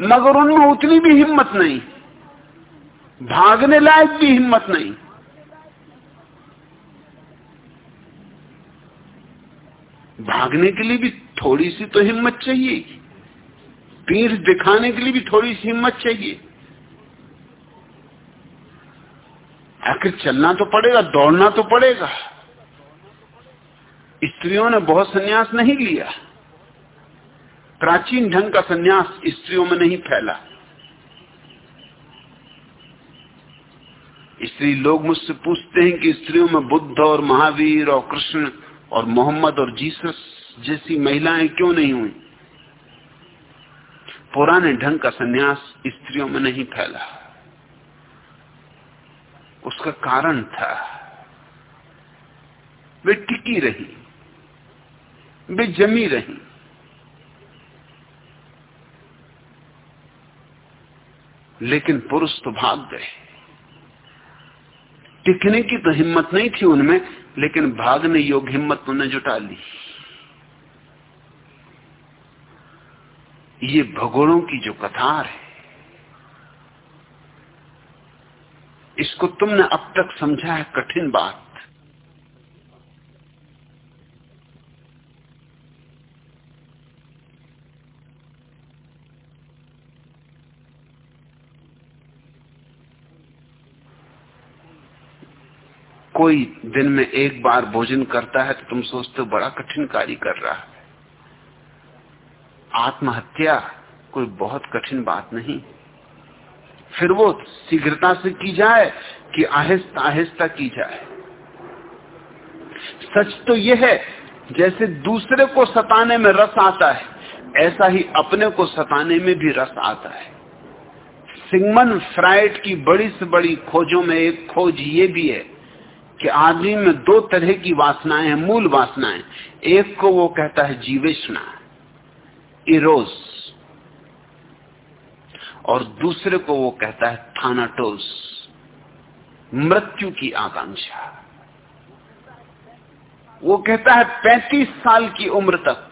मगर उनमें उतनी भी हिम्मत नहीं। भागने लायक भी हिम्मत नहीं। भागने के लिए भी थोड़ी सी तो हिम्मत चाहिए। पीठ दिखाने के लिए भी थोड़ी सी हिम्मत चाहिए। आखिर चलना तो पड़ेगा, दौड़ना तो पड़ेगा। स्त्रियों ने बहुत सन्यास नहीं लिया। प्राचीन ढंग का सन्यास स्त्रियों में नहीं फैला। स्त्री लोग मुझसे पूछते हैं कि स्त्रियों में बुद्ध और महावीर और कृष्ण और मोहम्मद और जीसस जैसी महिलाएँ क्यों नहीं हुई? पुराने ढंग का सन्यास स्त्रियों में नहीं फैला। उसका कारण था, वे टिकी रही, वे जमी रही। लेकिन पुरुष तो भाग गए। टिकने की तो हिम्मत नहीं थी उनमें, लेकिन भागने योग्य हिम्मत उन्हें जुटा ली। ये भगोड़ों की जो कथार है, इसको तुमने अब तक समझा है कठिन बात। कोई दिन में एक बार भोजन करता है तो तुम सोचते हो बड़ा कठिन कार्य कर रहा है। आत्महत्या कोई बहुत कठिन बात नहीं। फिर वो शीघ्रता से की जाए कि आहिस्ता आहिस्ता की जाए। सच तो यह है, जैसे दूसरे को सताने में रस आता है, ऐसा ही अपने को सताने में भी रस आता है। सिगमन फ्राइड की बड़ी से बड़ी खोजों में एक खोज ये भी है कि आदमी में दो तरह की वासनाएँ हैं, मूल वासनाएँ। एक को वो कहता है जीवेशना इरोस और दूसरे को वो कहता है थानाटोस मृत्यु की आकांक्षा। वो कहता है 35 साल की उम्र तक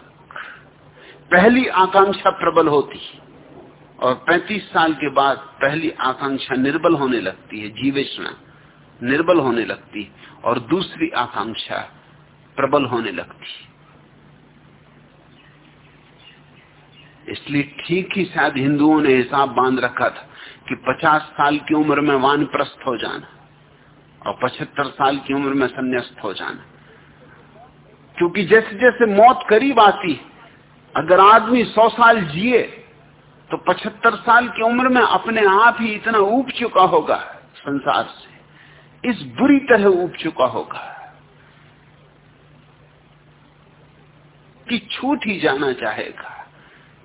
पहली आकांक्षा प्रबल होती और 35 साल के बाद पहली आकांक्षा निर्बल होने लगती है जीवेशना निर्बल होने लगती और दूसरी आकांक्षा प्रबल होने लगती इसलिए ठीक ही शायद हिंदुओं ने हिसाब बाँध रखा था कि 50 साल की उम्र में वानप्रस्थ हो जाना और 75 साल की उम्र में संन्यास्त हो जाना। क्योंकि जैसे जैसे मौत करीब आती, अगर आदमी 100 साल जिए तो 75 साल की उम्र में अपने आप ही इतना ऊब चुका होगा संसार से। इस बुरी तरह ऊब चुका होगा कि छूट ही जाना चाहेगा।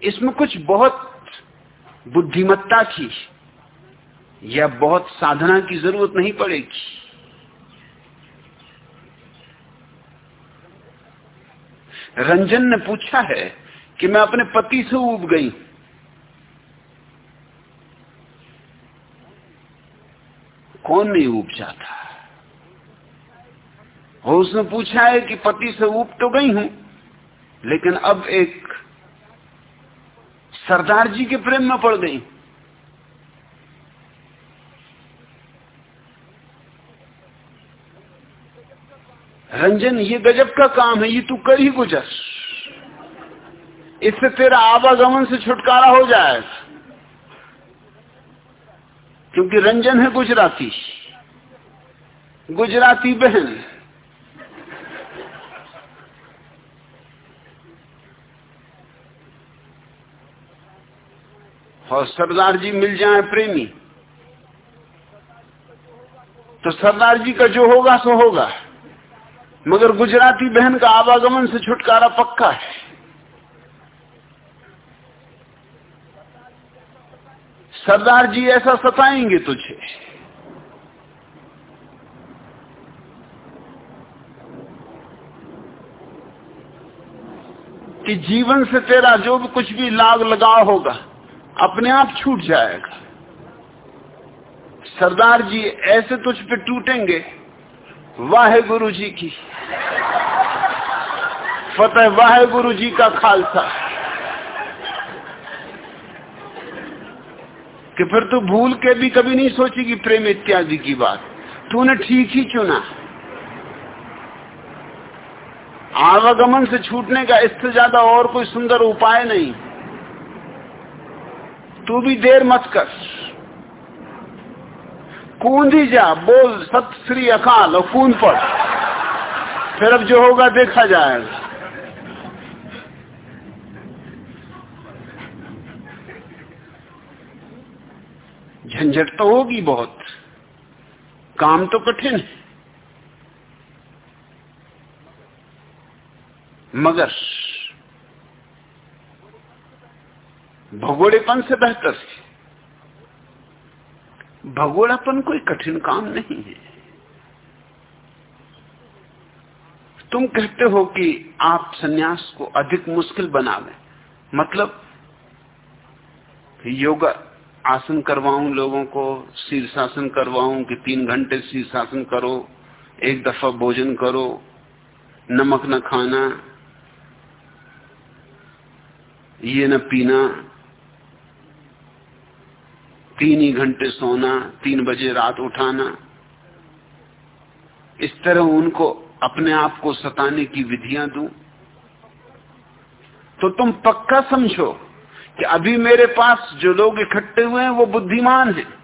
इसमें कुछ बहुत बुद्धिमत्ता की या बहुत साधना की ज़रूरत नहीं पड़ेगी। रंजन ने पूछा है कि मैं अपने पति से उब गई। कौन नहीं उब जाता? और उसने पूछा है कि पति से उब तो गई हूँ, लेकिन अब एक सरदार जी के प्रेम में पड़ गई। रंजन, ये गजब का काम है, ये तू कर ही गुजर। इससे तेरा आवागमन से छुटकारा हो जाए। क्योंकि रंजन है गुजराती। गुजराती बहन। और सरदार जी मिल जाए प्रेमी। तो सरदार जी का जो होगा, सो होगा। मगर गुजराती बहन का आवागमन से छुटकारा पक्का है। सरदार जी ऐसा सताएँगे तुझे। कि जीवन से तेरा जो भी कुछ भी लाभ लगाव होगा अपने आप छूट जाएगा सरदार जी, ऐसे तुझ पे टूटेंगे। वाहे गुरु जी की। फतेह वाहे गुरु जी का खालसा। कि फिर तू भूल के भी कभी नहीं सोचेगी प्रेम इत्यादि की बात। तूने ठीक ही चुना। आवागमन से छूटने का इससे ज़्यादा और कोई सुंदर उपाय नहीं। तू भी देर मत कर। कूदी जा, बोल सत श्री अकाल और कूद पड़। फिर अब जो होगा देखा जाएगा झंझट तो होगी बहुत। काम तो कठिन है। मगर भगोड़ेपन से बेहतर है। भगोड़ापन कोई कठिन काम नहीं है। तुम कहते हो कि आप सन्यास को अधिक मुश्किल बना लें। मतलब योगा आसन करवाऊं लोगों को, शीर्षासन करवाऊं कि तीन घंटे शीर्षासन करो, एक दफ़ा भोजन करो, नमक न खाना, ये न पीना तीन ही घंटे सोना, तीन बजे रात उठाना। इस तरह उनको अपने आप को सताने की विधियाँ दूँ। तो तुम पक्का समझो कि अभी मेरे पास जो लोग इकट्ठे हुए हैं, वो बुद्धिमान हैं।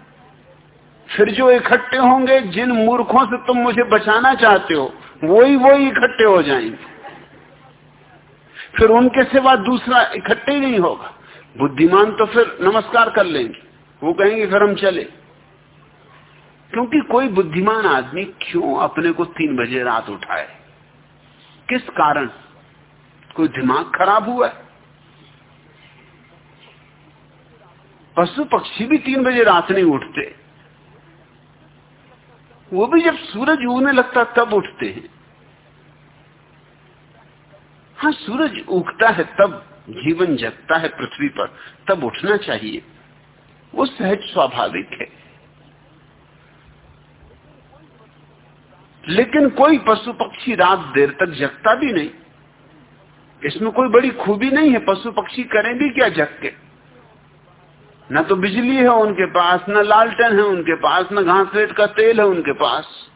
फिर जो इकट्ठे होंगे, जिन मूर्खों से तुम मुझे बचाना चाहते हो, वही वही इकट्ठे हो जाएँगे। फिर उनके सिवा दूसरा इकट्ठे ही नहीं होगा। बुद्धिमान तो फिर नमस्कार कर लेंगे। वो कहेंगे फिर हम चले। क्योंकि कोई बुद्धिमान आदमी क्यों अपने को तीन बजे रात उठाए? किस कारण? कोई दिमाग खराब हुआ है? पशु पक्षी भी तीन बजे रात नहीं उठते। वो भी जब सूरज उगने लगता तब उठते हैं। हाँ सूरज उगता है तब, जीवन जगता है पृथ्वी पर, तब उठना चाहिए। वो सहज स्वाभाविक है। लेकिन कोई पशु पक्षी रात देर तक जगता भी नहीं। इसमें कोई बड़ी खूबी नहीं है, पशु पक्षी करें भी क्या जग के? न तो बिजली है उनके पास, न लालटेन है उनके पास, न घास रेट का तेल है उनके पास।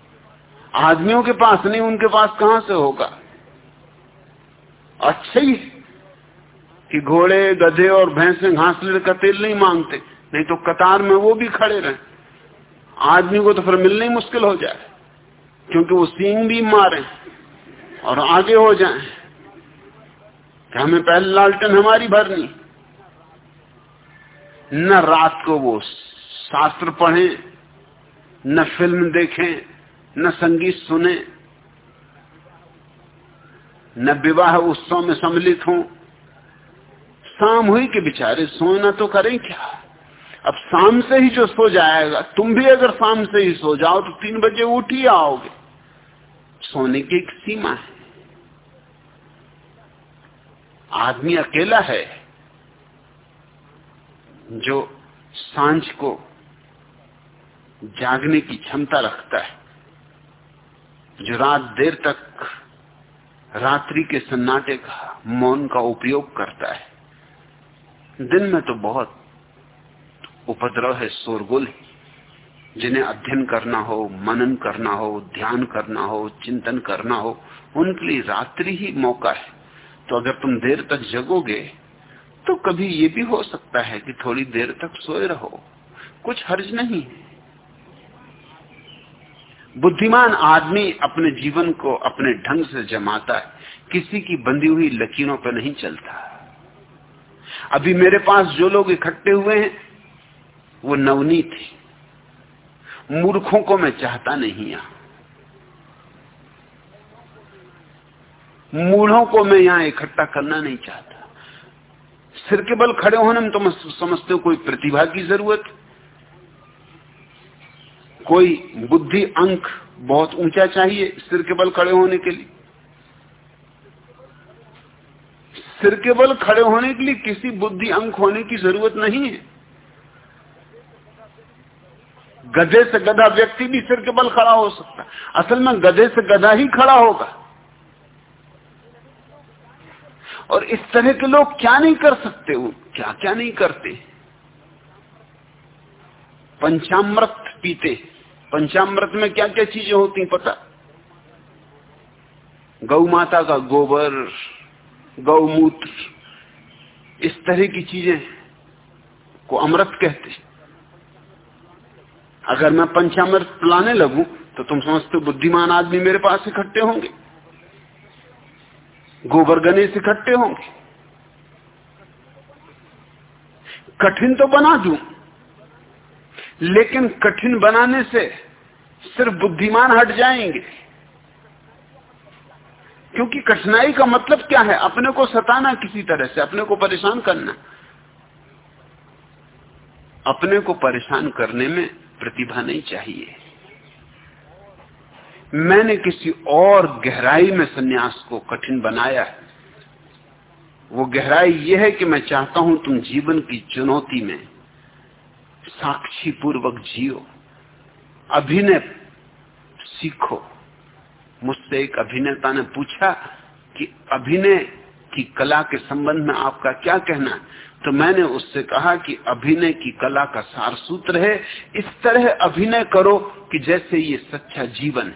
आदमियों के पास नहीं, उनके पास कहाँ से होगा? अच्छा ही कि घोड़े, गधे और भैंसे घास लेट का तेल नहीं मांगते। नहीं तो कतार में वो भी खड़े रहे। आदमी को तो फिर मिलना ही मुश्किल हो जाए, क्योंकि वो सींग भी मारे और आगे हो जाए। कि हमें पहले लालटन हमारी भरनी, न रात को वो शास्त्र पढ़े, न फ़िल्म देखें, न संगीत सुने, न विवाह उत्सव में सम्मिलित हों। शाम हुई कि बेचारे सोना तो करें क्या? अब शाम से ही जो सो जाएगा, तुम भी अगर शाम से ही सो जाओ तो तीन बजे उठ ही आओगे। सोने की एक सीमा है। आदमी अकेला है जो साँझ को जागने की क्षमता रखता है, जो रात देर तक रात्रि के सन्नाटे का, मौन का उपयोग करता है। दिन में तो बहुत उपद्रव है शोरगुल। जिन्हें अध्ययन करना हो, मनन करना हो, ध्यान करना हो, चिंतन करना हो, उनके लिए रात्रि ही मौका है। तो अगर तुम देर तक जगोगे तो कभी ये भी हो सकता है कि थोड़ी देर तक सोए रहो। कुछ हर्ज नहीं बुद्धिमान आदमी अपने जीवन को अपने ढंग से जमाता है। किसी की बंधी हुई लकीरों पर नहीं चलता। अभी मेरे पास जो लोग इकट्ठे हुए हैं वो नवनीत है मूर्खों को मैं चाहता नहीं यहाँ। मूढ़ों को मैं यहाँ इकट्ठा करना नहीं चाहता। सिर के बल खड़े होने में तो मैं समझते हो कोई प्रतिभा की ज़रूरत। कोई बुद्धि अंक बहुत ऊँचा चाहिए सिर के बल खड़े होने के लिए। सिर के बल खड़े होने के लिए किसी बुद्धि अंक होने की ज़रूरत नहीं है। गधे से गधा व्यक्ति भी सिर के बल खड़ा हो सकता है। असल में गधे से गधा ही खड़ा होगा। और इस तरह के लोग क्या नहीं कर सकते? वो क्या क्या नहीं करते? पंचामृत पीते। पंचामृत में क्या क्या चीज़ें होती पता? गौ माता का गोबर गौमूत्र इस तरह की चीज़ें को अमृत कहते अगर मैं पंचामृत पिलाने लगू तो तुम समझते बुद्धिमान आदमी मेरे पास इकट्ठे होंगे। गोबर गणेश इकट्ठे होंगे। कठिन तो बना दू, लेकिन कठिन बनाने से सिर्फ़ बुद्धिमान हट जाएँगे। क्योंकि कठिनाई का मतलब क्या है? अपने को सताना किसी तरह से, अपने को परेशान करना। अपने को परेशान करने में प्रतिभा नहीं चाहिए। मैंने किसी और गहराई में सन्यास को कठिन बनाया है। वो गहराई यह है कि मैं चाहता हूँ तुम जीवन की चुनौती में साक्षी पूर्वक जियो, अभिनय सीखो। मुझसे एक अभिनेता ने पूछा कि अभिनय की कला के संबंध में आपका क्या कहना है? तो मैंने उससे कहा कि अभिनय की कला का सार सूत्र है। इस तरह अभिनय करो कि जैसे ये सच्चा जीवन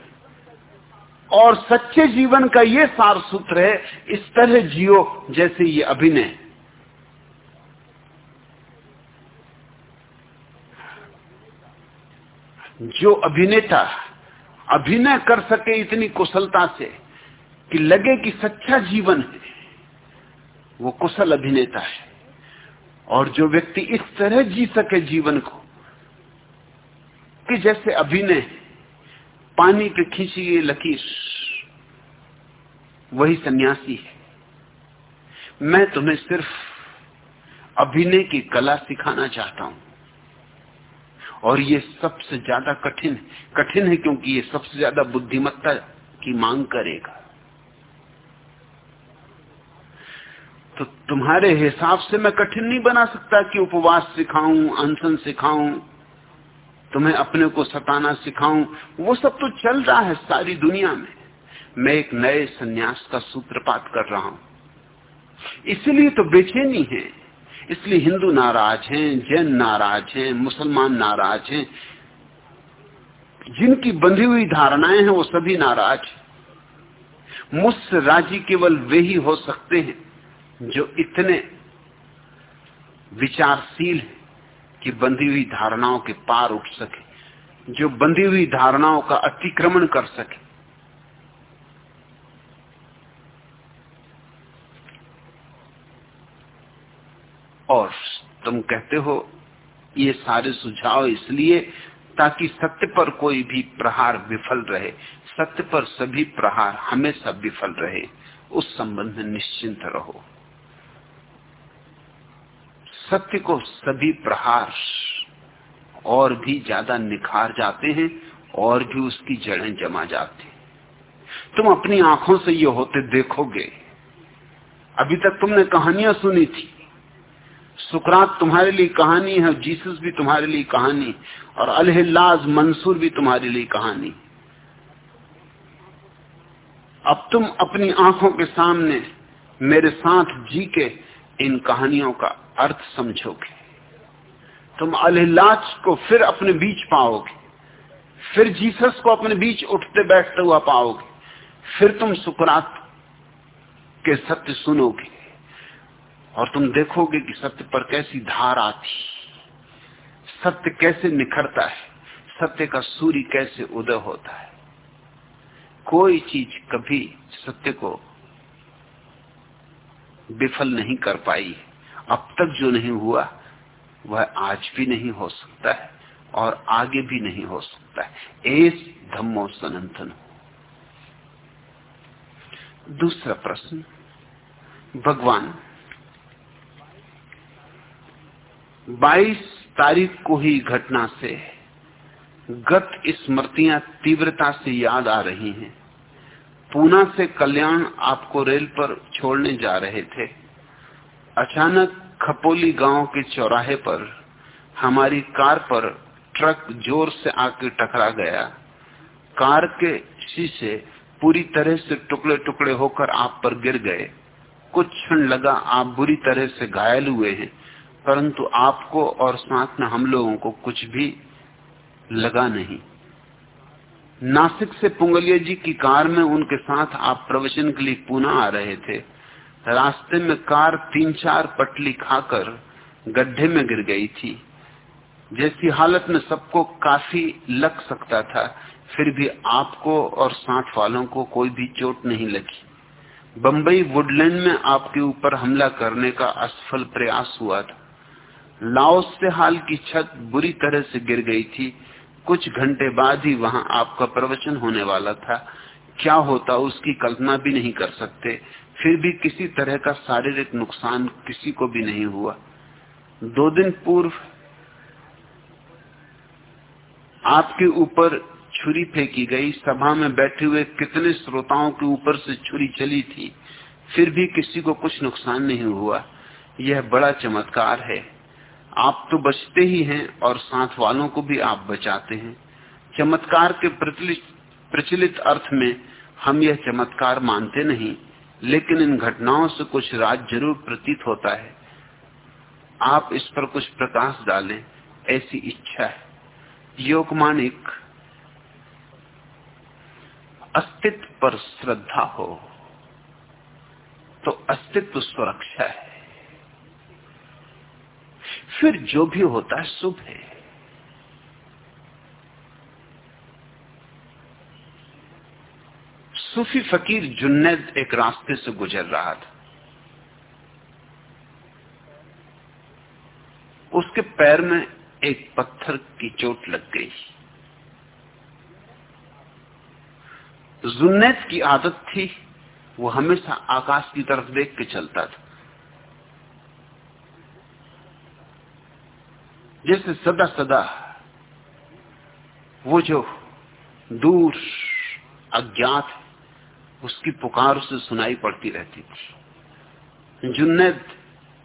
और सच्चे जीवन का ये सार सूत्र है, इस तरह जियो जैसे ये अभिनय जो अभिनेता अभिनय कर सके इतनी कुशलता से कि लगे कि सच्चा जीवन है, वो कुशल अभिनेता है। और जो व्यक्ति इस तरह जी सके जीवन को, कि जैसे अभिनय, पानी पे खींची गई लकीर, वही सन्यासी है। मैं तुम्हें सिर्फ़ अभिनय की कला सिखाना चाहता हूँ। और ये सबसे ज़्यादा कठिन कठिन है क्योंकि ये सबसे ज़्यादा बुद्धिमत्ता की मांग करेगा। तो तुम्हारे हिसाब से मैं कठिन नहीं बना सकता कि उपवास सिखाऊं, अनशन सिखाऊं, तुम्हें अपने को सताना सिखाऊं। वो सब तो चल रहा है सारी दुनिया में। मैं एक नए सन्यास का सूत्रपात कर रहा हूँ। इसलिए तो बेचैनी है। इसलिए हिंदू नाराज़ हैं, जैन नाराज़ हैं, मुसलमान नाराज़ हैं। जिनकी बंधी हुई धारणाएँ हैं, वो सभी नाराज़ मुझसे राज़ी केवल वे ही हो सकते हैं। जो इतने विचारशील हैं कि बंधी हुई धारणाओं के पार उठ सके, जो बंधी हुई धारणाओं का अतिक्रमण कर सके। और तुम कहते हो, ये सारे सुझाव इसलिए ताकि सत्य पर कोई भी प्रहार विफल रहे। सत्य पर सभी प्रहार हमेशा विफल रहे। उस संबंध में निश्चिंत रहो। सत्य को सभी प्रहार और भी ज़्यादा निखार जाते हैं और भी उसकी जड़ें जमा जाती तुम अपनी आँखों से ये होते देखोगे। अभी तक तुमने कहानियाँ सुनी थी। सुकरात तुम्हारे लिए कहानी है, जीसस भी तुम्हारे लिए कहानी, और अलहिल्लाज मंसूर भी तुम्हारे लिए कहानी। अब तुम अपनी आँखों के सामने मेरे साथ जी के इन कहानियों का अर्थ समझोगे। तुम अलहिल्लाज को फिर अपने बीच पाओगे। फिर जीसस को अपने बीच उठते बैठते हुआ पाओगे। फिर तुम सुकरात के सत्य सुनोगे और तुम देखोगे कि सत्य पर कैसी धार आती। सत्य कैसे निखरता है? सत्य का सूर्य कैसे उदय होता है? कोई चीज़ कभी सत्य को विफल नहीं कर पाई। अब तक जो नहीं हुआ, वह आज भी नहीं हो सकता है और आगे भी नहीं हो सकता है। एस धम्मो सनातन। दूसरा प्रश्न, भगवान 22 तारीख को ही घटना से गत स्मृतियाँ तीव्रता से याद आ रही हैं। पूना से कल्याण आपको रेल पर छोड़ने जा रहे थे। अचानक खपोली गाँव के चौराहे पर हमारी कार पर ट्रक ज़ोर से आके टकरा गया। कार के शीशे पूरी तरह से टुकड़े टुकड़े होकर आप पर गिर गए। कुछ क्षण लगा आप बुरी तरह से घायल हुए हैं, परंतु आपको और साथ में हम लोगों को कुछ भी लगा नहीं। नासिक से पुंगलिया जी की कार में उनके साथ आप प्रवचन के लिए पुनः आ रहे थे। रास्ते में कार तीन चार पटली खाकर गड्ढे में गिर गई थी। जैसी हालत में सबको काफ़ी लग सकता था, फिर भी आपको और साथ वालों को कोई भी चोट नहीं लगी। बंबई वुडलैंड में आपके ऊपर हमला करने का असफल प्रयास हुआ था। लाओस से हाल की छत बुरी तरह से गिर गई थी कुछ घंटे बाद ही वहाँ आपका प्रवचन होने वाला था। क्या होता उसकी कल्पना भी नहीं कर सकते। फिर भी किसी तरह का शारीरिक नुकसान किसी को भी नहीं हुआ। दो दिन पूर्व आपके ऊपर छुरी फेंकी गई। सभा में बैठे हुए कितने श्रोताओं के ऊपर से छुरी चली थी। फिर भी किसी को कुछ नुकसान नहीं हुआ। यह बड़ा चमत्कार है। आप तो बचते ही हैं और साथ वालों को भी आप बचाते हैं। चमत्कार के प्रचलित अर्थ में हम यह चमत्कार मानते नहीं, लेकिन इन घटनाओं से कुछ राज ज़रूर प्रतीत होता है। आप इस पर कुछ प्रकाश डालें, ऐसी इच्छा है। योग मानिक अस्तित्व पर श्रद्धा हो तो अस्तित्व सुरक्षा है। फिर जो भी होता शुभ है। सूफी फकीर जुन्नैद एक रास्ते से गुजर रहा था। उसके पैर में एक पत्थर की चोट लग गई। जुन्नैद की आदत थी, वो हमेशा आकाश की तरफ़ देख के चलता था। जैसे सदा सदा वो जो दूर अज्ञात उसकी पुकार उसे सुनाई पड़ती रहती थी जुन्नैद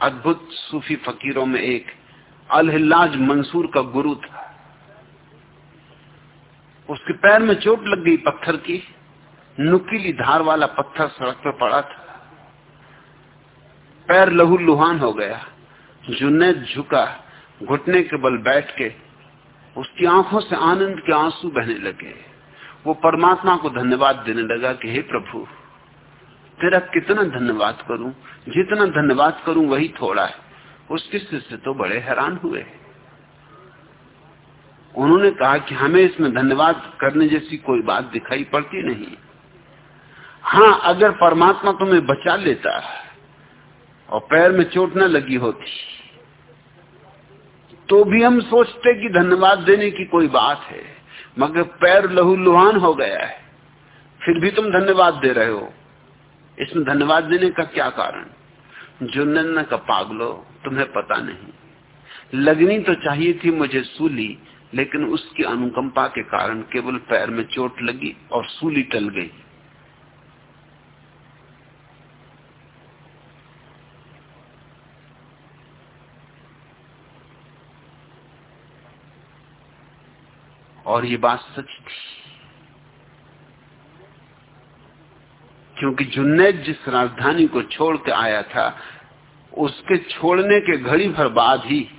अद्भुत सूफी फकीरों में एक अलहिल्लाज मंसूर का गुरु था उसके पैर में चोट लग गई पत्थर की नुकीली धार वाला पत्थर सड़क पर पड़ा था पैर लहू लुहान हो गया जुन्नैद झुका घुटने के बल बैठ के उसकी आँखों से आनंद के आँसू बहने लगे। वो परमात्मा को धन्यवाद देने लगा कि, हे प्रभु, तेरा कितना धन्यवाद करूँ? जितना धन्यवाद करूँ, वही थोड़ा है। उसके शिष्य तो बड़े हैरान हुए। उन्होंने कहा कि, हमें इसमें धन्यवाद करने जैसी कोई बात दिखाई पड़ती नहीं। हाँ अगर परमात्मा तुम्हें बचा लेता और पैर में चोट न लगी होती तो भी हम सोचते कि धन्यवाद देने की कोई बात है। मगर पैर लहू लुहान हो गया है। फिर भी तुम धन्यवाद दे रहे हो। इसमें धन्यवाद देने का क्या कारण? जुन्नन का पागलो, तुम्हें पता नहीं। लगनी तो चाहिए थी मुझे सूली, लेकिन उसकी अनुकंपा के कारण केवल पैर में चोट लगी और सूली टल गई। और ये बात सच थी। क्योंकि जुन्नैद जिस राजधानी को छोड़ के आया था, उसके छोड़ने के घड़ी भर बाद ही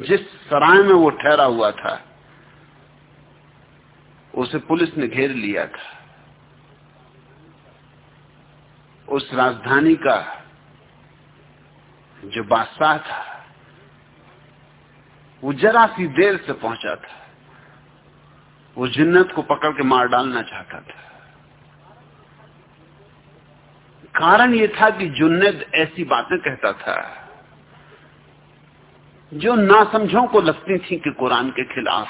जिस सराय में वो ठहरा हुआ था, उसे पुलिस ने घेर लिया था। उस राजधानी का जो बादशाह था वो जरा सी देर से पहुँचा था। वो जिन्नत को पकड़ के मार डालना चाहता था। कारण ये था कि जुन्नद ऐसी बातें कहता था, जो ना समझो को लगती थी कि कुरान के खिलाफ।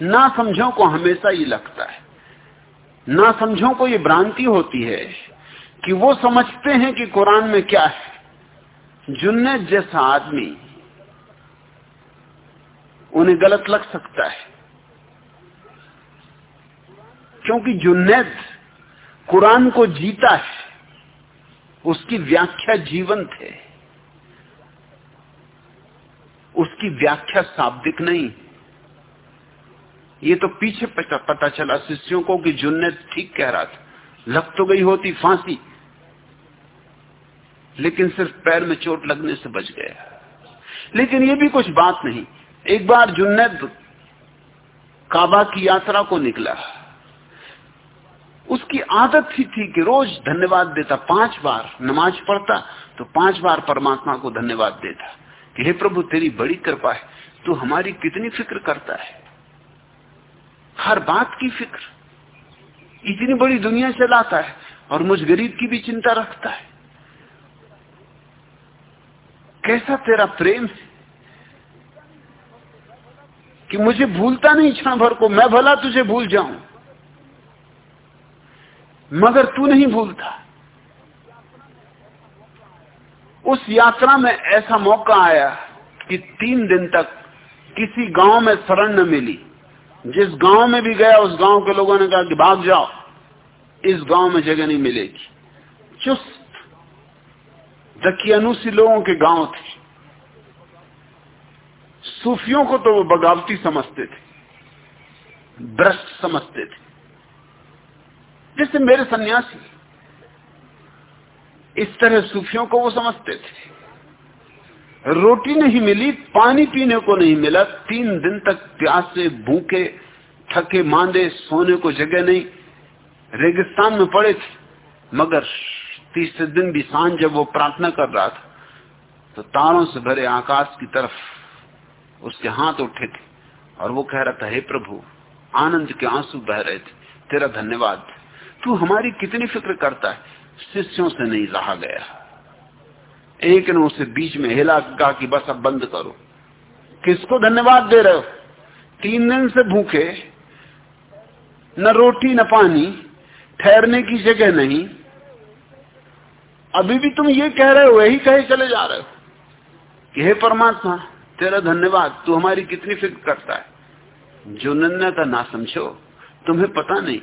ना समझो को हमेशा ये लगता है। ना समझो को ये भ्रांति होती है कि वो समझते हैं कि कुरान में क्या है। जुन्नद जैसा आदमी उन्हें गलत लग सकता है। क्योंकि जुन्नैद कुरान को जीता है, उसकी व्याख्या जीवंत है। उसकी व्याख्या शाब्दिक नहीं। ये तो पीछे पता चला शिष्यों को कि जुन्नैद ठीक कह रहा था। लग तो गई होती फांसी, लेकिन सिर्फ़ पैर में चोट लगने से बच गया। लेकिन ये भी कुछ बात नहीं। एक बार जुन्नद काबा की यात्रा को निकला। उसकी आदत ही थी कि रोज धन्यवाद देता, पाँच बार नमाज़ पढ़ता तो पाँच बार परमात्मा को धन्यवाद देता कि हे प्रभु, तेरी बड़ी कृपा है, तू हमारी कितनी फ़िक्र करता है? हर बात की फ़िक्र। इतनी बड़ी दुनिया चलाता है और मुझ गरीब की भी चिंता रखता है। कैसा तेरा प्रेम है? कि मुझे भूलता नहीं क्षण भर को, मैं भला तुझे भूल जाऊँ। मगर तू नहीं भूलता। उस यात्रा में ऐसा मौका आया कि तीन दिन तक किसी गाँव में शरण न मिली। जिस गाँव में भी गया, उस गाँव के लोगों ने कहा कि भाग जाओ, इस गाँव में जगह नहीं मिलेगी। चुस्त, दकियानुसी लोगों के गाँव थे। सूफियों को तो वो बगावती समझते थे, भ्रष्ट समझते थे। जैसे मेरे सन्यासी, इस तरह सूफियों को वो समझते थे। रोटी नहीं मिली, पानी पीने को नहीं मिला, तीन दिन तक प्यासे, भूखे, थके, मांदे, सोने को जगह नहीं, रेगिस्तान में पड़े थे। मगर तीसरे दिन भी साँझ जब वो प्रार्थना कर रहा था तो तारों से भरे आकाश की तरफ़ उसके हाथ उठे थे और वो कह रहा था, हे प्रभु, आनंद के आँसू बह रहे थे, तेरा धन्यवाद। तू हमारी कितनी फ़िक्र करता है, शिष्यों से नहीं रहा गया। एक ने उसे बीच में हिला कहा कि बस अब बंद करो। किसको धन्यवाद दे रहे हो? तीन दिन से भूखे, न रोटी, न पानी, ठहरने की जगह नहीं। अभी भी तुम ये कह रहे हो यही कहे चले जा रहे हो कि हे परमात्मा तेरा धन्यवाद, तू हमारी कितनी फ़िक्र करता है? जो नन्नता ना समझो। तुम्हें पता नहीं,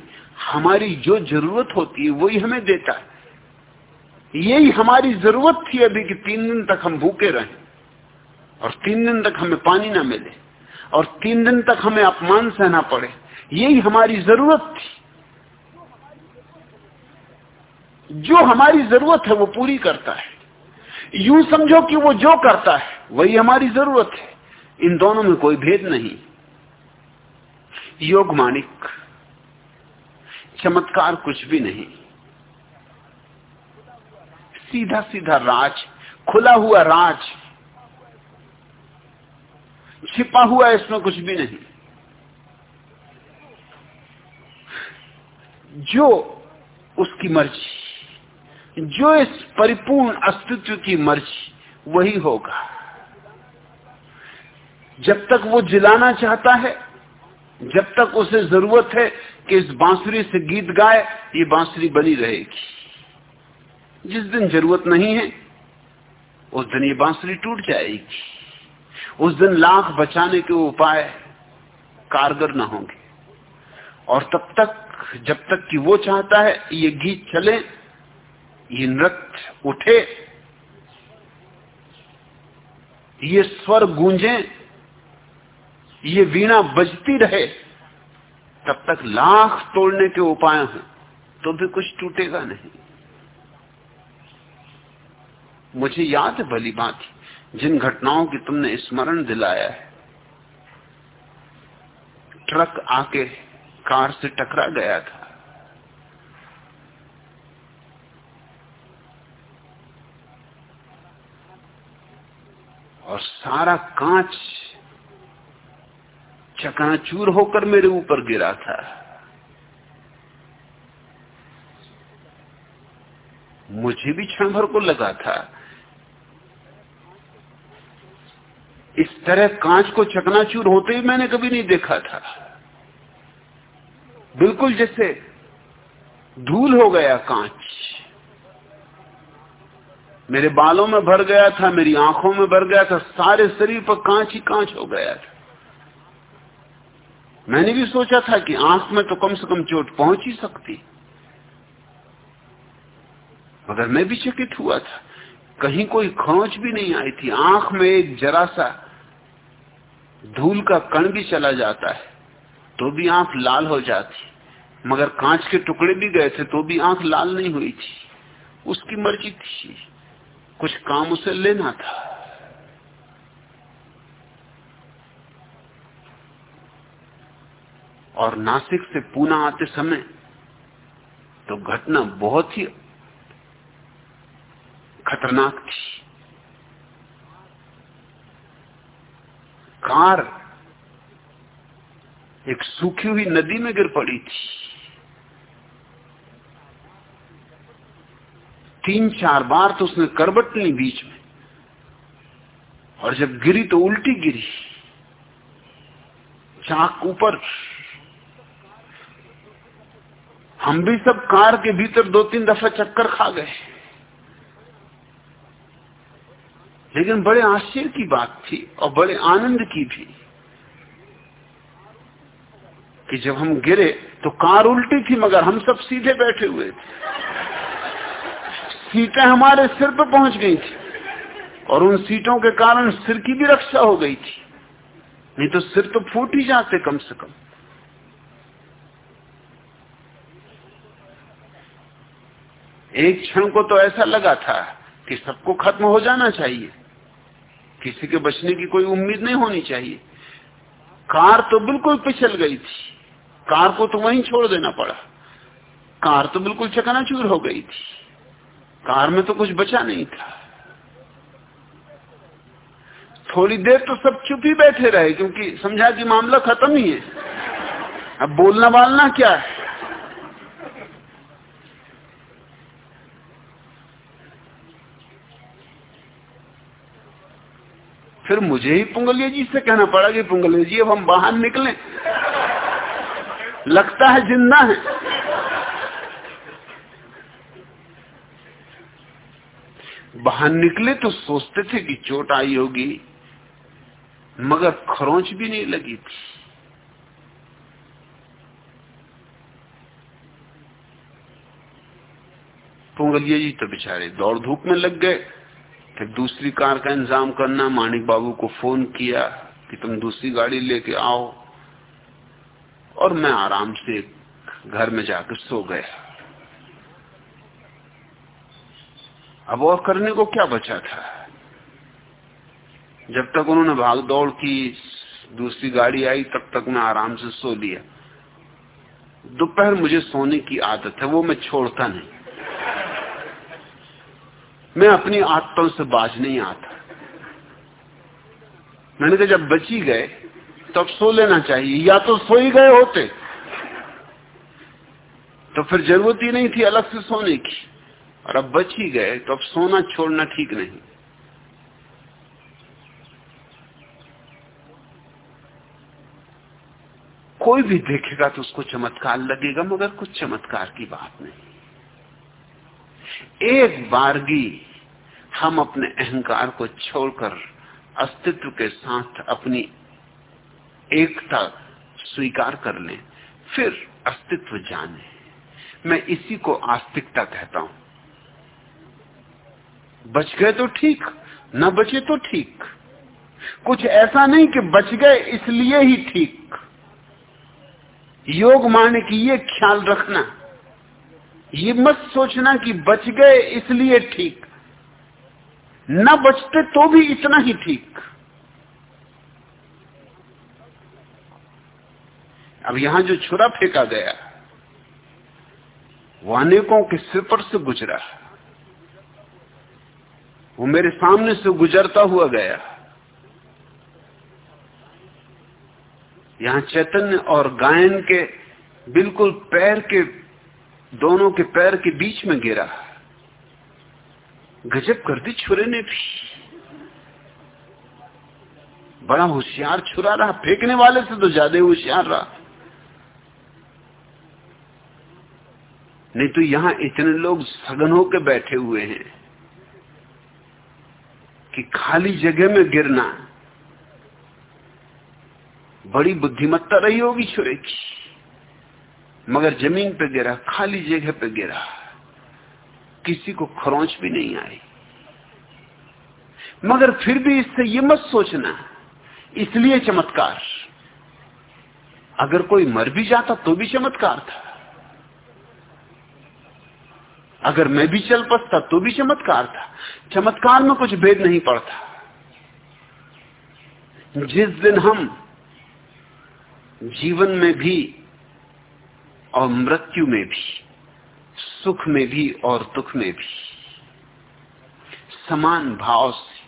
हमारी जो ज़रूरत होती है, वही हमें देता है। यही हमारी ज़रूरत थी अभी कि तीन दिन तक हम भूखे रहें, और तीन दिन तक हमें पानी ना मिले, और तीन दिन तक हमें अपमान सहना पड़े। यही हमारी ज़रूरत थी। जो हमारी ज़रूरत है, वो पूरी करता है। यूँ समझो कि वो जो करता है। वही हमारी ज़रूरत है। इन दोनों में कोई भेद नहीं। योग मानिक, चमत्कार कुछ भी नहीं। सीधा सीधा राज, खुला हुआ राज, छिपा हुआ इसमें कुछ भी नहीं। जो उसकी मर्ज़ी। जो इस परिपूर्ण अस्तित्व की मर्ज़ी, वही होगा। जब तक वो जिलाना चाहता है, जब तक उसे ज़रूरत है कि इस बांसुरी से गीत गाए, ये बांसुरी बनी रहेगी। जिस दिन ज़रूरत नहीं है, उस दिन ये बांसुरी टूट जाएगी। उस दिन लाख बचाने के उपाय कारगर ना होंगे। और तब तक, जब तक कि वो चाहता है ये गीत चले ये नृत्य उठे। ये स्वर गूंजे, ये वीणा बजती रहे। तब तक लाख तोड़ने के उपाय हैं तो भी कुछ टूटेगा नहीं। मुझे याद है भली बात, जिन घटनाओं की तुमने स्मरण दिलाया है। ट्रक आके कार से टकरा गया था। और सारा कांच चकनाचूर होकर मेरे ऊपर गिरा था। मुझे भी क्षण भर को लगा था। इस तरह कांच को चकनाचूर होते ही मैंने कभी नहीं देखा था। बिल्कुल जैसे धूल हो गया कांच। मेरे बालों में भर गया था, मेरी आँखों में भर गया था, सारे शरीर पर कांच ही कांच हो गया था। मैंने भी सोचा था कि आँख में तो कम से कम चोट पहुँच ही सकती। मगर मैं भी चकित हुआ था। कहीं कोई खोच भी नहीं आई थी। आँख में एक जरा सा धूल का कण भी चला जाता है तो भी आँख लाल हो जाती। मगर कांच के टुकड़े भी गए थे तो भी आँख लाल नहीं हुई थी। उसकी मर्ज़ी थी। कुछ काम उसे लेना था। और नासिक से पूना आते समय तो घटना बहुत ही खतरनाक थी। कार एक सूखी हुई नदी में गिर पड़ी थी। तीन चार बार तो उसने करबट ली बीच में। और जब गिरी तो उल्टी गिरी। चाक ऊपर। हम भी सब कार के भीतर दो तीन दफ़ा चक्कर खा गए। लेकिन बड़े आश्चर्य की बात थी और बड़े आनंद की भी कि जब हम गिरे तो कार उल्टी थी, मगर हम सब सीधे बैठे हुए थे। सीटें हमारे सिर पर पहुँच गई थी और उन सीटों के कारण सिर की भी रक्षा हो गई थी। नहीं तो सिर तो फूट ही जाते कम से कम। एक क्षण को तो ऐसा लगा था कि सबको खत्म हो जाना चाहिए। किसी के बचने की कोई उम्मीद नहीं होनी चाहिए। कार तो बिल्कुल पिछल गई थी। कार को तो वहीं छोड़ देना पड़ा। कार तो बिल्कुल चकनाचूर हो गई थी। कार में तो कुछ बचा नहीं था। थोड़ी देर तो सब चुप ही बैठे रहे, क्योंकि समझा कि मामला खत्म ही है। अब बोलना बालना क्या है? फिर मुझे ही पुंगलिय जी से कहना पड़ा कि पुंगलिय जी, अब हम बाहर निकलें। लगता है ज़िंदा है। बाहर निकले तो सोचते थे कि चोट आई होगी, मगर खरोंच भी नहीं लगी थी। पुंगलिया जी तो बेचारे दौड़ धूप में लग गए, फिर दूसरी कार का इंतज़ाम करना, माणिक बाबू को फ़ोन किया कि तुम दूसरी गाड़ी लेके आओ, और मैं आराम से घर में जाकर सो गया। अब और करने को क्या बचा था? जब तक उन्होंने भाग दौड़ की, दूसरी गाड़ी आई, तब तक मैं आराम से सो लिया। दोपहर मुझे सोने की आदत है, वो मैं छोड़ता नहीं। मैं अपनी आदतों से बाज नहीं आता। मैंने कहा, जब बची गए, तब सो लेना चाहिए। या तो सो ही गए होते तो फिर ज़रूरत ही नहीं थी अलग से सोने की। और अब बच ही गए तो अब सोना छोड़ना ठीक नहीं। कोई भी देखेगा तो उसको चमत्कार लगेगा, मगर कुछ चमत्कार की बात नहीं। एक बारगी हम अपने अहंकार को छोड़कर अस्तित्व के साथ अपनी एकता स्वीकार कर लें, फिर अस्तित्व जाने। मैं इसी को आस्तिकता कहता हूँ। बच गए तो ठीक, न बचे तो ठीक। कुछ ऐसा नहीं कि बच गए इसलिए ही ठीक। योग माने की ये ख्याल रखना। ये मत सोचना कि बच गए इसलिए ठीक। न बचते तो भी इतना ही ठीक। अब यहाँ जो छुरा फेंका गया, वो अनेकों के सिर पर से गुजरा। वो मेरे सामने से गुजरता हुआ गया। यहाँ चैतन्य और गायन के बिल्कुल पैर के, दोनों के पैर के बीच में गिरा। गजब कर दी छुरे ने भी। बड़ा होशियार छुरा रहा, फेंकने वाले से तो ज़्यादा होशियार रहा। नहीं तो यहाँ इतने लोग सघन होकर बैठे हुए हैं। कि खाली जगह में गिरना बड़ी बुद्धिमत्ता रही होगी छोरे की मगर ज़मीन पे गिरा, खाली जगह पे गिरा, किसी को खरोंच भी नहीं आई। मगर फिर भी इससे ये मत सोचना, इसलिए चमत्कार। अगर कोई मर भी जाता तो भी चमत्कार था। अगर मैं भी चल पसता तो भी चमत्कार था। चमत्कार में कुछ भेद नहीं पड़ता। जिस दिन हम जीवन में भी और मृत्यु में भी, सुख में भी और दुख में भी, समान भाव से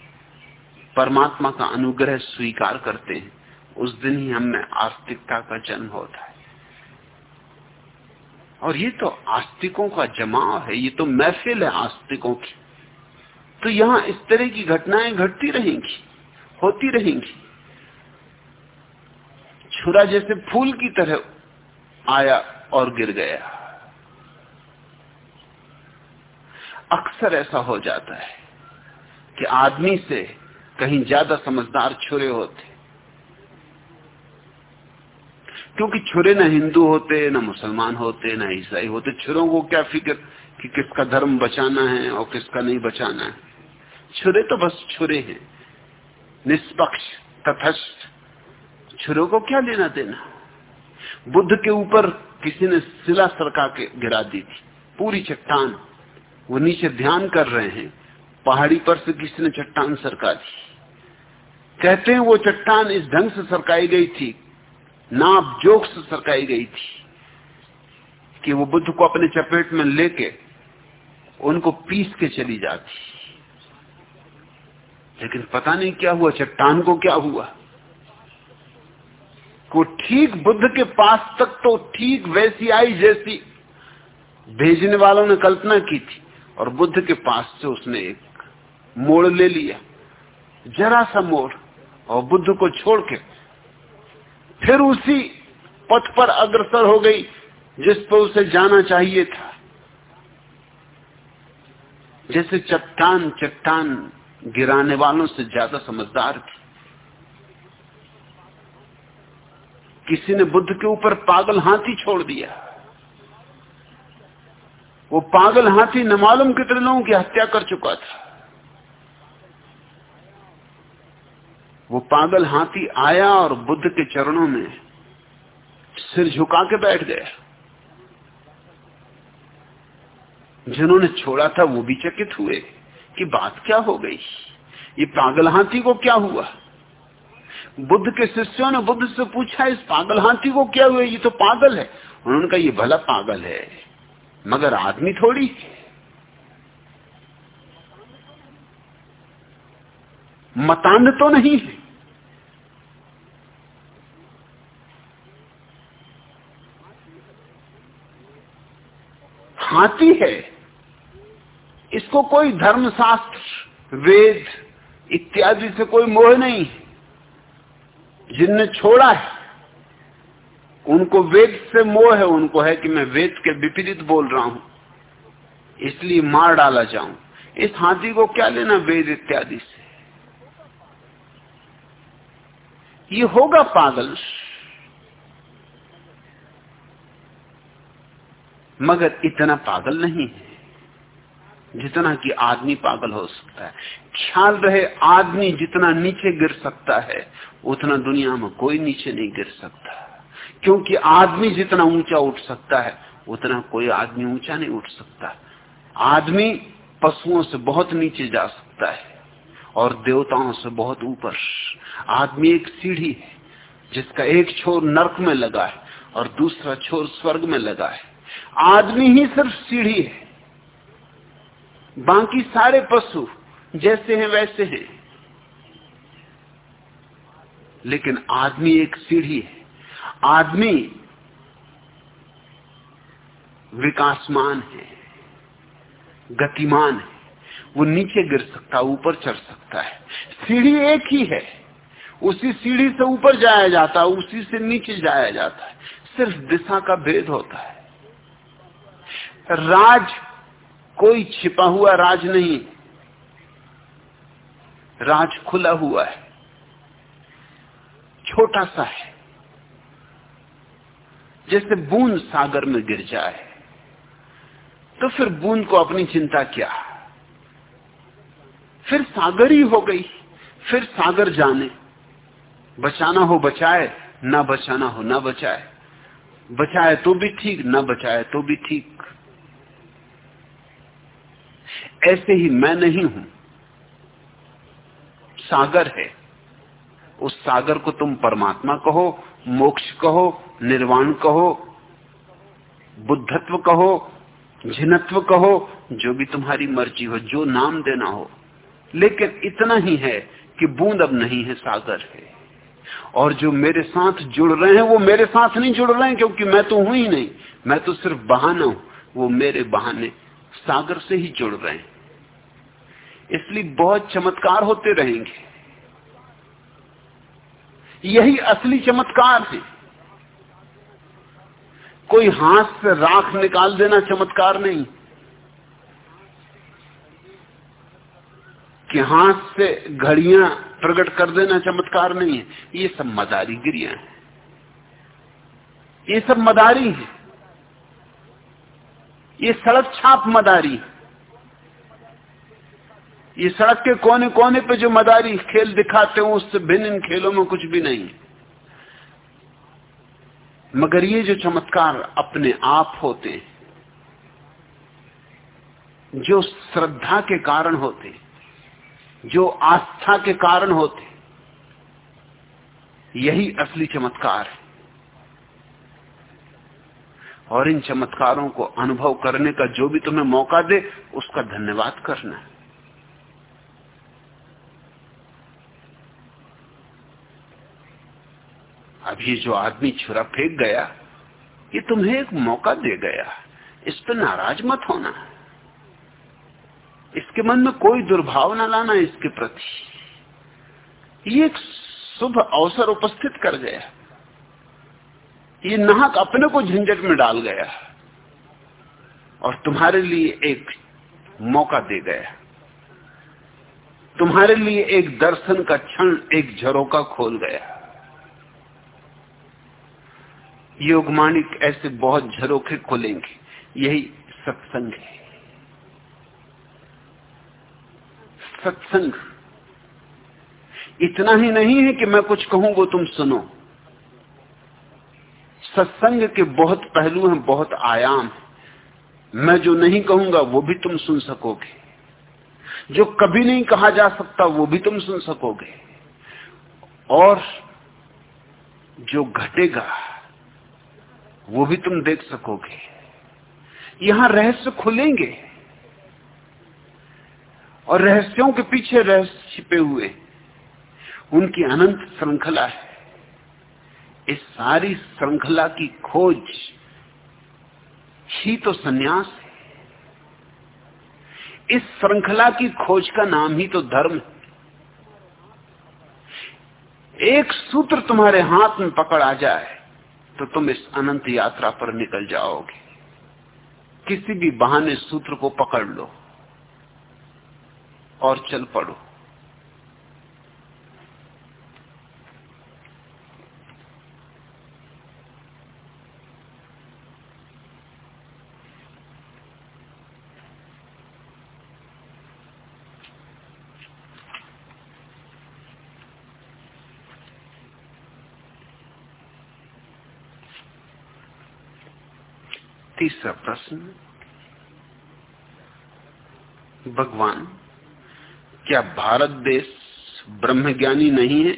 परमात्मा का अनुग्रह स्वीकार करते हैं, उस दिन ही हमें आस्तिकता का जन्म होता है। और ये तो आस्तिकों का जमाव है, ये तो महफिल है आस्तिकों की। तो यहाँ इस तरह की घटनाएँ घटती रहेंगी, होती रहेंगी। छुरा जैसे फूल की तरह आया और गिर गया। अक्सर ऐसा हो जाता है कि आदमी से कहीं ज़्यादा समझदार छुरे होते। क्योंकि छुरे ना हिंदू होते, ना मुसलमान होते, ना ईसाई होते, छुरों को क्या फ़िक्र कि किसका धर्म बचाना है और किसका नहीं बचाना है? छुरे तो बस छुरे हैं। निष्पक्ष, तथस्थ। छुरों को क्या लेना देना? बुद्ध के ऊपर किसी ने शिला सरका के गिरा दी थी। पूरी चट्टान। वो नीचे ध्यान कर रहे हैं। पहाड़ी पर से किसी ने चट्टान सरका दी। कहते हैं वो चट्टान इस ढंग से सरकाई गई थी नाप जोक से सरकाई गई थी कि वो बुद्ध को अपने चपेट में लेके उनको पीस के चली जाती। लेकिन पता नहीं क्या हुआ, चट्टान को क्या हुआ? को ठीक बुद्ध के पास तक तो ठीक वैसी आई जैसी भेजने वालों ने कल्पना की थी और बुद्ध के पास से उसने एक मोड़ ले लिया। जरा सा मोड़ और बुद्ध को छोड़ के फिर उसी पथ पर अग्रसर हो गई, जिस पर उसे जाना चाहिए था। जैसे चट्टान चट्टान गिराने वालों से ज़्यादा समझदार थी। किसी ने बुद्ध के ऊपर पागल हाथी छोड़ दिया। वो पागल हाथी न मालूम कितने लोगों की हत्या कर चुका था। वो पागल हाथी आया और बुद्ध के चरणों में सिर झुका के बैठ गया। जिन्होंने छोड़ा था वो भी चकित हुए कि बात क्या हो गई? ये पागल हाथी को क्या हुआ? बुद्ध के शिष्यों ने बुद्ध से पूछा, इस पागल हाथी को क्या हुआ? ये तो पागल है। उन्होंने कहा, ये भला पागल है, मगर आदमी थोड़ी मतान तो नहीं है। हाथी है। इसको कोई धर्मशास्त्र, वेद इत्यादि से कोई मोह नहीं जिनने छोड़ा है, उनको वेद से मोह है, उनको है कि मैं वेद के विपरीत बोल रहा हूँ। इसलिए मार डाला जाऊँ। इस हाथी को क्या लेना वेद इत्यादि से? ये होगा पागल। मगर इतना पागल नहीं है, जितना कि आदमी पागल हो सकता है। ख्याल रहे, आदमी जितना नीचे गिर सकता है, उतना दुनिया में कोई नीचे नहीं गिर सकता। क्योंकि आदमी जितना ऊँचा उठ सकता है, उतना कोई आदमी ऊँचा नहीं उठ सकता। आदमी पशुओं से बहुत नीचे जा सकता है, और देवताओं से बहुत ऊपर। आदमी एक सीढ़ी है, जिसका एक छोर नरक में लगा है, और दूसरा छोर स्वर्ग में लगा है। आदमी ही सिर्फ़ सीढ़ी है। बाकी सारे पशु जैसे हैं वैसे हैं। लेकिन आदमी एक सीढ़ी है। आदमी विकासमान है, गतिमान है। वो नीचे गिर सकता है ऊपर चढ़ सकता है। सीढ़ी एक ही है। उसी सीढ़ी से ऊपर जाया जाता है उसी से नीचे जाया जाता है। सिर्फ़ दिशा का भेद होता है। राज, कोई छिपा हुआ राज नहीं। राज खुला हुआ है। छोटा सा है। जैसे बूंद सागर में गिर जाए। तो फिर बूंद को अपनी चिंता क्या? फिर सागर ही हो गई। फिर सागर जाने। बचाना हो बचाए, ना बचाना हो ना बचाए। बचाए तो भी ठीक, ना बचाए तो भी ठीक। ऐसे ही मैं नहीं हूँ। सागर है। उस सागर को तुम परमात्मा कहो, मोक्ष कहो, निर्वाण कहो, बुद्धत्व कहो झिनत्व कहो, जो भी तुम्हारी मर्ज़ी हो, जो नाम देना हो। लेकिन इतना ही है कि बूंद अब नहीं है, सागर है। और जो मेरे साथ जुड़ रहे हैं, वो मेरे साथ नहीं जुड़ रहे हैं, क्योंकि मैं तो हूँ ही नहीं। मैं तो सिर्फ़ बहाना हूँ। वो मेरे बहाने सागर से ही जुड़ रहे हैं। इसलिए बहुत चमत्कार होते रहेंगे। यही असली चमत्कार है। कोई हाथ से राख निकाल देना चमत्कार नहीं। कि हाथ से घड़ियाँ प्रकट कर देना चमत्कार नहीं है। ये सब मदारी गिरिया है। ये सब मदारी है। ये सड़क छाप मदारी है। ये सड़क के कोने कोने पे जो मदारी खेल दिखाते हो उससे भिन्न इन खेलों में कुछ भी नहीं। मगर ये जो चमत्कार अपने आप होते जो श्रद्धा के कारण होते जो आस्था के कारण होते यही असली चमत्कार है। और इन चमत्कारों को अनुभव करने का जो भी तुम्हें मौका दे, उसका धन्यवाद करना है। ये जो आदमी छुरा फेंक गया, ये तुम्हें एक मौका दे गया। इस पर नाराज़ मत होना। इसके मन में कोई दुर्भावना लाना इसके प्रति। ये एक शुभ अवसर उपस्थित कर गया। ये नाहक अपने को झंझट में डाल गया। और तुम्हारे लिए एक मौका दे गया। तुम्हारे लिए एक दर्शन का क्षण एक झरोका खोल गया। योगमानिक ऐसे बहुत झरोखे खोलेंगे। यही सत्संग है। सत्संग। इतना ही नहीं है कि मैं कुछ कहूँ, वो तुम सुनो। सत्संग के बहुत पहलू हैं, बहुत आयाम है। मैं जो नहीं कहूँगा, वो भी तुम सुन सकोगे। जो कभी नहीं कहा जा सकता, वो भी तुम सुन सकोगे। और जो घटेगा वो भी तुम देख सकोगे। यहाँ रहस्य खुलेंगे। और रहस्यों के पीछे रहस्य छिपे हुए। उनकी अनंत श्रृंखला है। इस सारी श्रृंखला की खोज ही तो सन्यास है। इस श्रृंखला की खोज का नाम ही तो धर्म है। एक सूत्र तुम्हारे हाथ में पकड़ आ जाए तो तुम इस अनंत यात्रा पर निकल जाओगे। किसी भी बहाने सूत्र को पकड़ लो और चल पड़ो। तीसरा प्रश्न भगवान, क्या भारत देश ब्रह्मज्ञानी नहीं है?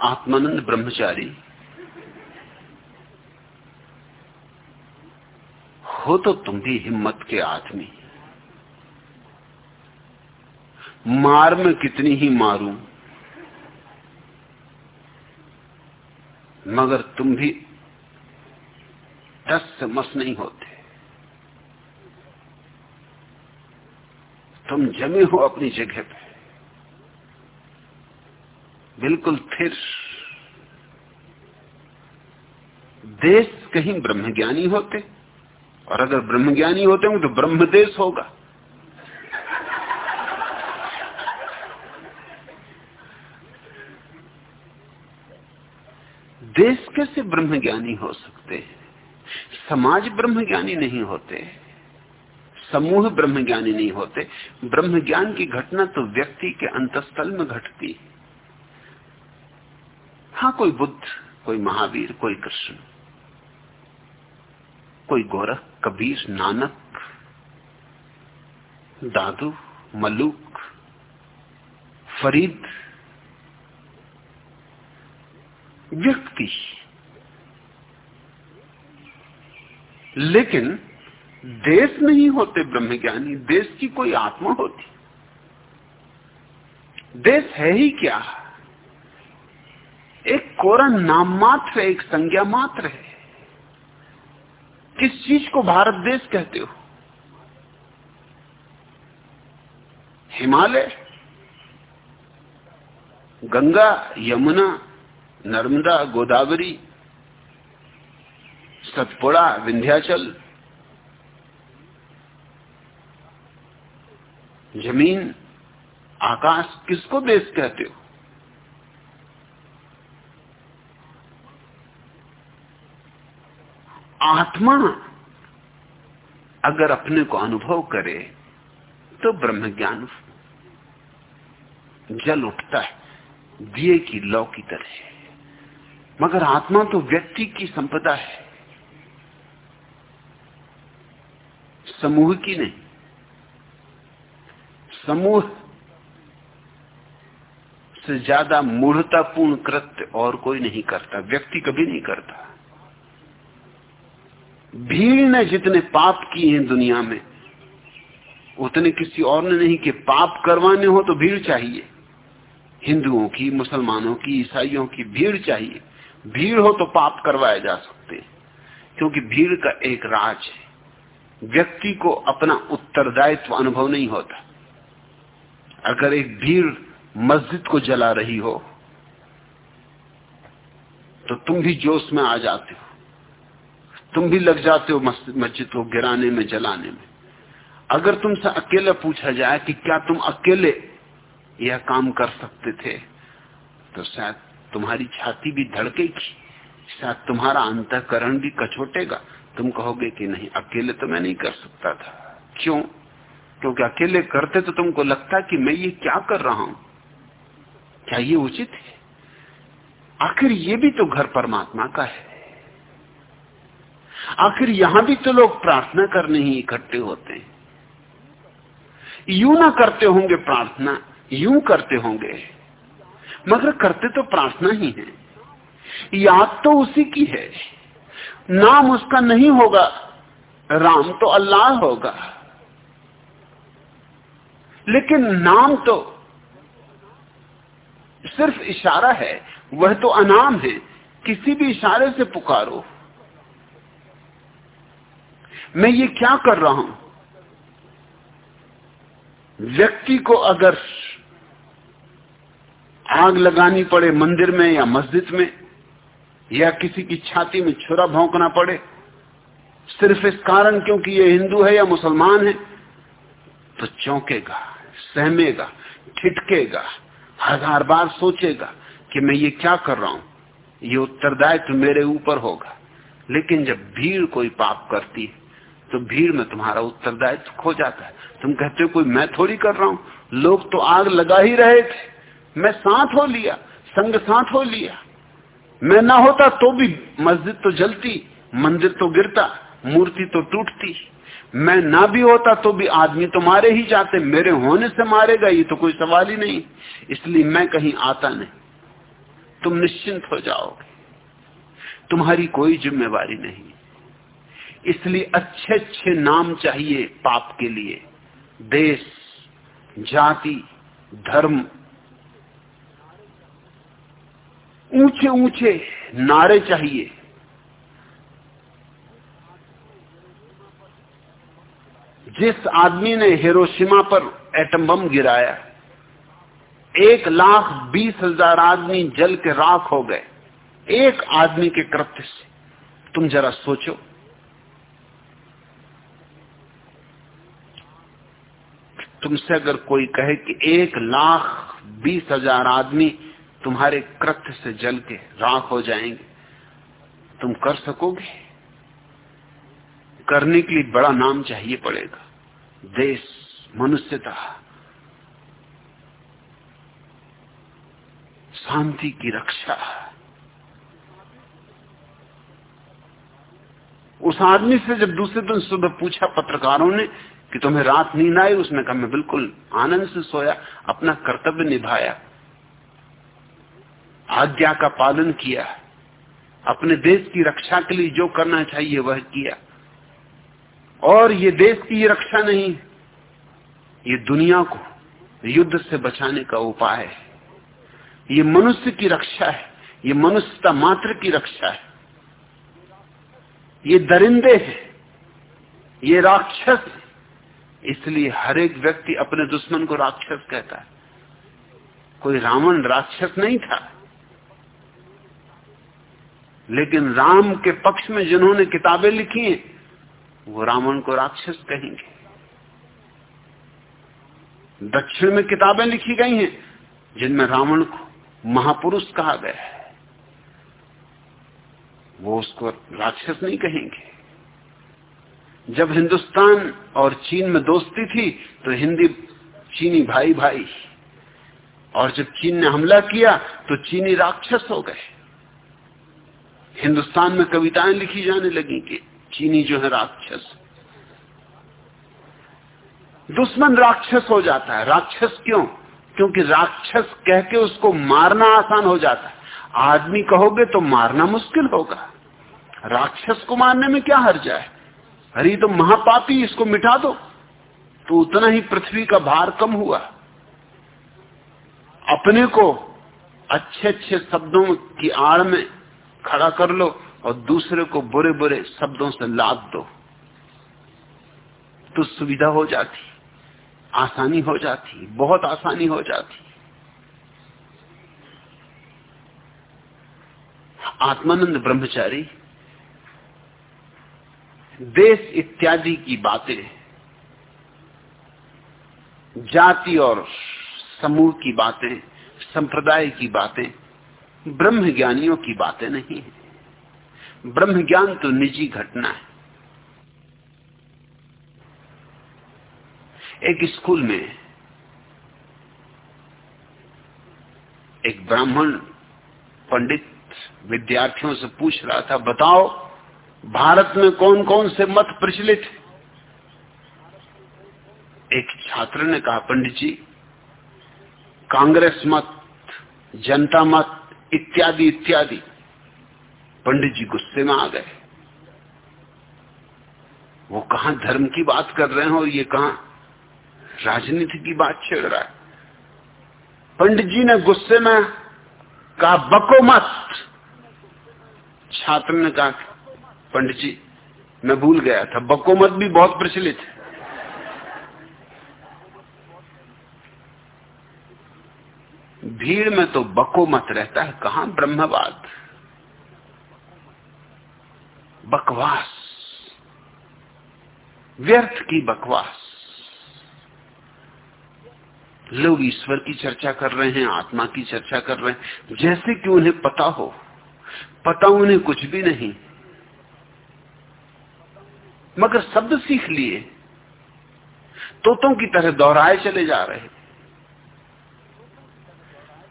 आत्मानंद ब्रह्मचारी। हो तो तुम भी हिम्मत के आदमी। मार में कितनी ही मारूं, मगर तुम भी टस से मस नहीं होते। तुम जमे हो अपनी जगह पे। बिल्कुल फिर देश कहीं ब्रह्मज्ञानी होते, और अगर ब्रह्मज्ञानी होते होंगे तो ब्रह्म देश होगा। देश कैसे ब्रह्मज्ञानी हो सकते हैं? समाज ब्रह्मज्ञानी नहीं होते, समूह ब्रह्मज्ञानी नहीं होते। ब्रह्म ज्ञान की घटना तो व्यक्ति के अंतस्थल में घटती हाँ कोई बुद्ध, कोई महावीर, कोई कृष्ण, कोई गोरख, कबीर, नानक, दादू, मलुक, फरीद, व्यक्ति। लेकिन देश नहीं होते ब्रह्मज्ञानी, देश की कोई आत्मा होती। देश है ही क्या? एक कोरा नाम मात्र है, एक संज्ञा मात्र है। किस चीज़ को भारत देश कहते हो? हिमालय, गंगा, यमुना, नर्मदा, गोदावरी सतपुड़ा विंध्याचल ज़मीन, आकाश, किसको देश कहते हो? आत्मा अगर अपने को अनुभव करे तो ब्रह्म ज्ञान जल उठता है, दिए की लौ की तरह। मगर आत्मा तो व्यक्ति की संपदा है। समूह की नहीं। समूह से ज़्यादा मूढ़तापूर्ण कृत्य और कोई नहीं करता, व्यक्ति कभी नहीं करता। भीड़ ने जितने पाप किए हैं दुनिया में, उतने किसी और ने नहीं कि पाप करवाने हो तो भीड़ चाहिए। हिंदुओं की, मुसलमानों की, ईसाइयों की भीड़ चाहिए। भीड़ हो तो पाप करवाए जा सकते हैं, क्योंकि भीड़ का एक राज है। व्यक्ति को अपना उत्तरदायित्व अनुभव नहीं होता। अगर एक भीड़ मस्जिद को जला रही हो तो तुम भी जोश में आ जाते हो। तुम भी लग जाते हो मस्जिद को गिराने में, जलाने में। अगर तुमसे अकेले पूछा जाए कि क्या तुम अकेले यह काम कर सकते थे तो शायद तुम्हारी छाती भी धड़केगी, शायद तुम्हारा अंतकरण भी कछोटेगा। तुम कहोगे कि नहीं, अकेले तो मैं नहीं कर सकता था। क्यों? क्योंकि अकेले करते तो तुमको लगता कि मैं ये क्या कर रहा हूँ? क्या ये उचित है? आखिर ये भी तो घर परमात्मा का है। आखिर यहाँ भी तो लोग प्रार्थना करने ही इकट्ठे होते हैं। यू ना करते होंगे प्रार्थना, यूँ करते होंगे। मगर करते तो प्रार्थना ही है। याद तो उसी की है। नाम उसका नहीं होगा, राम तो अल्लाह होगा। लेकिन नाम तो सिर्फ़ इशारा है, वह तो अनाम है। किसी भी इशारे से पुकारो। मैं ये क्या कर रहा हूँ? व्यक्ति को अगर आग लगानी पड़े मंदिर में या मस्जिद में या किसी की छाती में छुरा भोंकना पड़े, सिर्फ़ इस कारण क्योंकि ये हिंदू है या मुसलमान है तो चौंकेगा, सहमेगा ठिटकेगा हज़ार बार सोचेगा कि मैं ये क्या कर रहा हूँ। ये उत्तरदायित्व मेरे ऊपर होगा। लेकिन जब भीड़ कोई पाप करती है तो भीड़ में तुम्हारा उत्तरदायित्व खो जाता है। तुम कहते हो कोई मैं थोड़ी कर रहा हूँ? लोग तो आग लगा ही रहे थे। मैं साथ हो लिया, संग साथ हो लिया। मैं ना होता तो भी मस्जिद तो जलती, मंदिर तो गिरता, मूर्ति तो टूटती। मैं ना भी होता तो भी आदमी तो मारे ही जाते, मेरे होने से मारेगा, ये तो कोई सवाल ही नहीं। इसलिए मैं कहीं आता नहीं। तुम निश्चिंत हो जाओगे। तुम्हारी कोई जिम्मेवारी नहीं। इसलिए अच्छे अच्छे नाम चाहिए पाप के लिए। देश, जाति, धर्म ऊँचे ऊँचे नारे चाहिए। जिस आदमी ने हिरोशिमा पर एटम बम गिराया, एक लाख बीस हज़ार आदमी जल के राख हो गए, एक आदमी के कृत्य से। तुम जरा सोचो। तुमसे अगर कोई कहे कि एक लाख बीस हज़ार आदमी तुम्हारे कृत्य से जल के राख हो जाएँगे। तुम कर सकोगे? करने के लिए बड़ा नाम चाहिए पड़ेगा। देश, मनुष्यता, शांति की रक्षा। उस आदमी से जब दूसरे दिन सुबह पूछा पत्रकारों ने कि तुम्हें रात नींद आई? उसने कहा, मैं बिल्कुल आनंद से सोया, अपना कर्तव्य निभाया। आज्ञा का पालन किया, अपने देश की रक्षा के लिए जो करना चाहिए वह किया। और ये देश की रक्षा नहीं, ये दुनिया को युद्ध से बचाने का उपाय है। ये मनुष्य की रक्षा है, ये मनुष्यता मात्र की रक्षा है। ये दरिंदे हैं, ये राक्षस इसलिए हर एक व्यक्ति अपने दुश्मन को राक्षस कहता है। कोई रावण राक्षस नहीं था। लेकिन राम के पक्ष में जिन्होंने किताबें लिखी हैं, वो रावण को राक्षस कहेंगे। दक्षिण में किताबें लिखी गई हैं, जिनमें रावण को महापुरुष कहा गया है। वो उसको राक्षस नहीं कहेंगे। जब हिंदुस्तान और चीन में दोस्ती थी तो हिंदी चीनी भाई भाई और जब चीन ने हमला किया तो चीनी राक्षस हो गए। हिंदुस्तान में कविताएँ लिखी जाने लगी कि चीनी जो है राक्षस। दुश्मन राक्षस हो जाता है। राक्षस क्यों? क्योंकि राक्षस कह के उसको मारना आसान हो जाता है। आदमी कहोगे तो मारना मुश्किल होगा। राक्षस को मारने में क्या हर्ज है? अरे तो महापापी, इसको मिटा दो। तो उतना ही पृथ्वी का भार कम हुआ। अपने को अच्छे अच्छे शब्दों की आड़ में खड़ा कर लो और दूसरे को बुरे बुरे शब्दों से लाद दो। तो सुविधा हो जाती, आसानी हो जाती, बहुत आसानी हो जाती। आत्मानंद ब्रह्मचारी, देश इत्यादि की बातें, जाति और समूह की बातें, संप्रदाय की बातें ब्रह्म ज्ञानियों की बातें नहीं है। ब्रह्म ज्ञान तो निजी घटना है। एक स्कूल में एक ब्राह्मण पंडित विद्यार्थियों से पूछ रहा था, बताओ, भारत में कौन कौन से मत प्रचलित एक छात्र ने कहा, पंडित जी, कांग्रेस मत, जनता मत इत्यादि इत्यादि। पंडित जी गुस्से में आ गए। वो कहा धर्म की बात कर रहे हैं और ये कहा राजनीति की बात छेड़ रहा है? पंडित जी ने गुस्से में कहा, बको मत! छात्र ने कहा, पंडित जी, मैं भूल गया था। बको मत भी बहुत प्रचलित है। भीड़ में तो बको मत रहता है, कहा ब्रह्मवाद? बकवास। व्यर्थ की बकवास। लोग ईश्वर की चर्चा कर रहे हैं, आत्मा की चर्चा कर रहे हैं। जैसे कि उन्हें पता हो, पता उन्हें कुछ भी नहीं। मगर शब्द सीख लिए, तोतों की तरह दोहराए चले जा रहे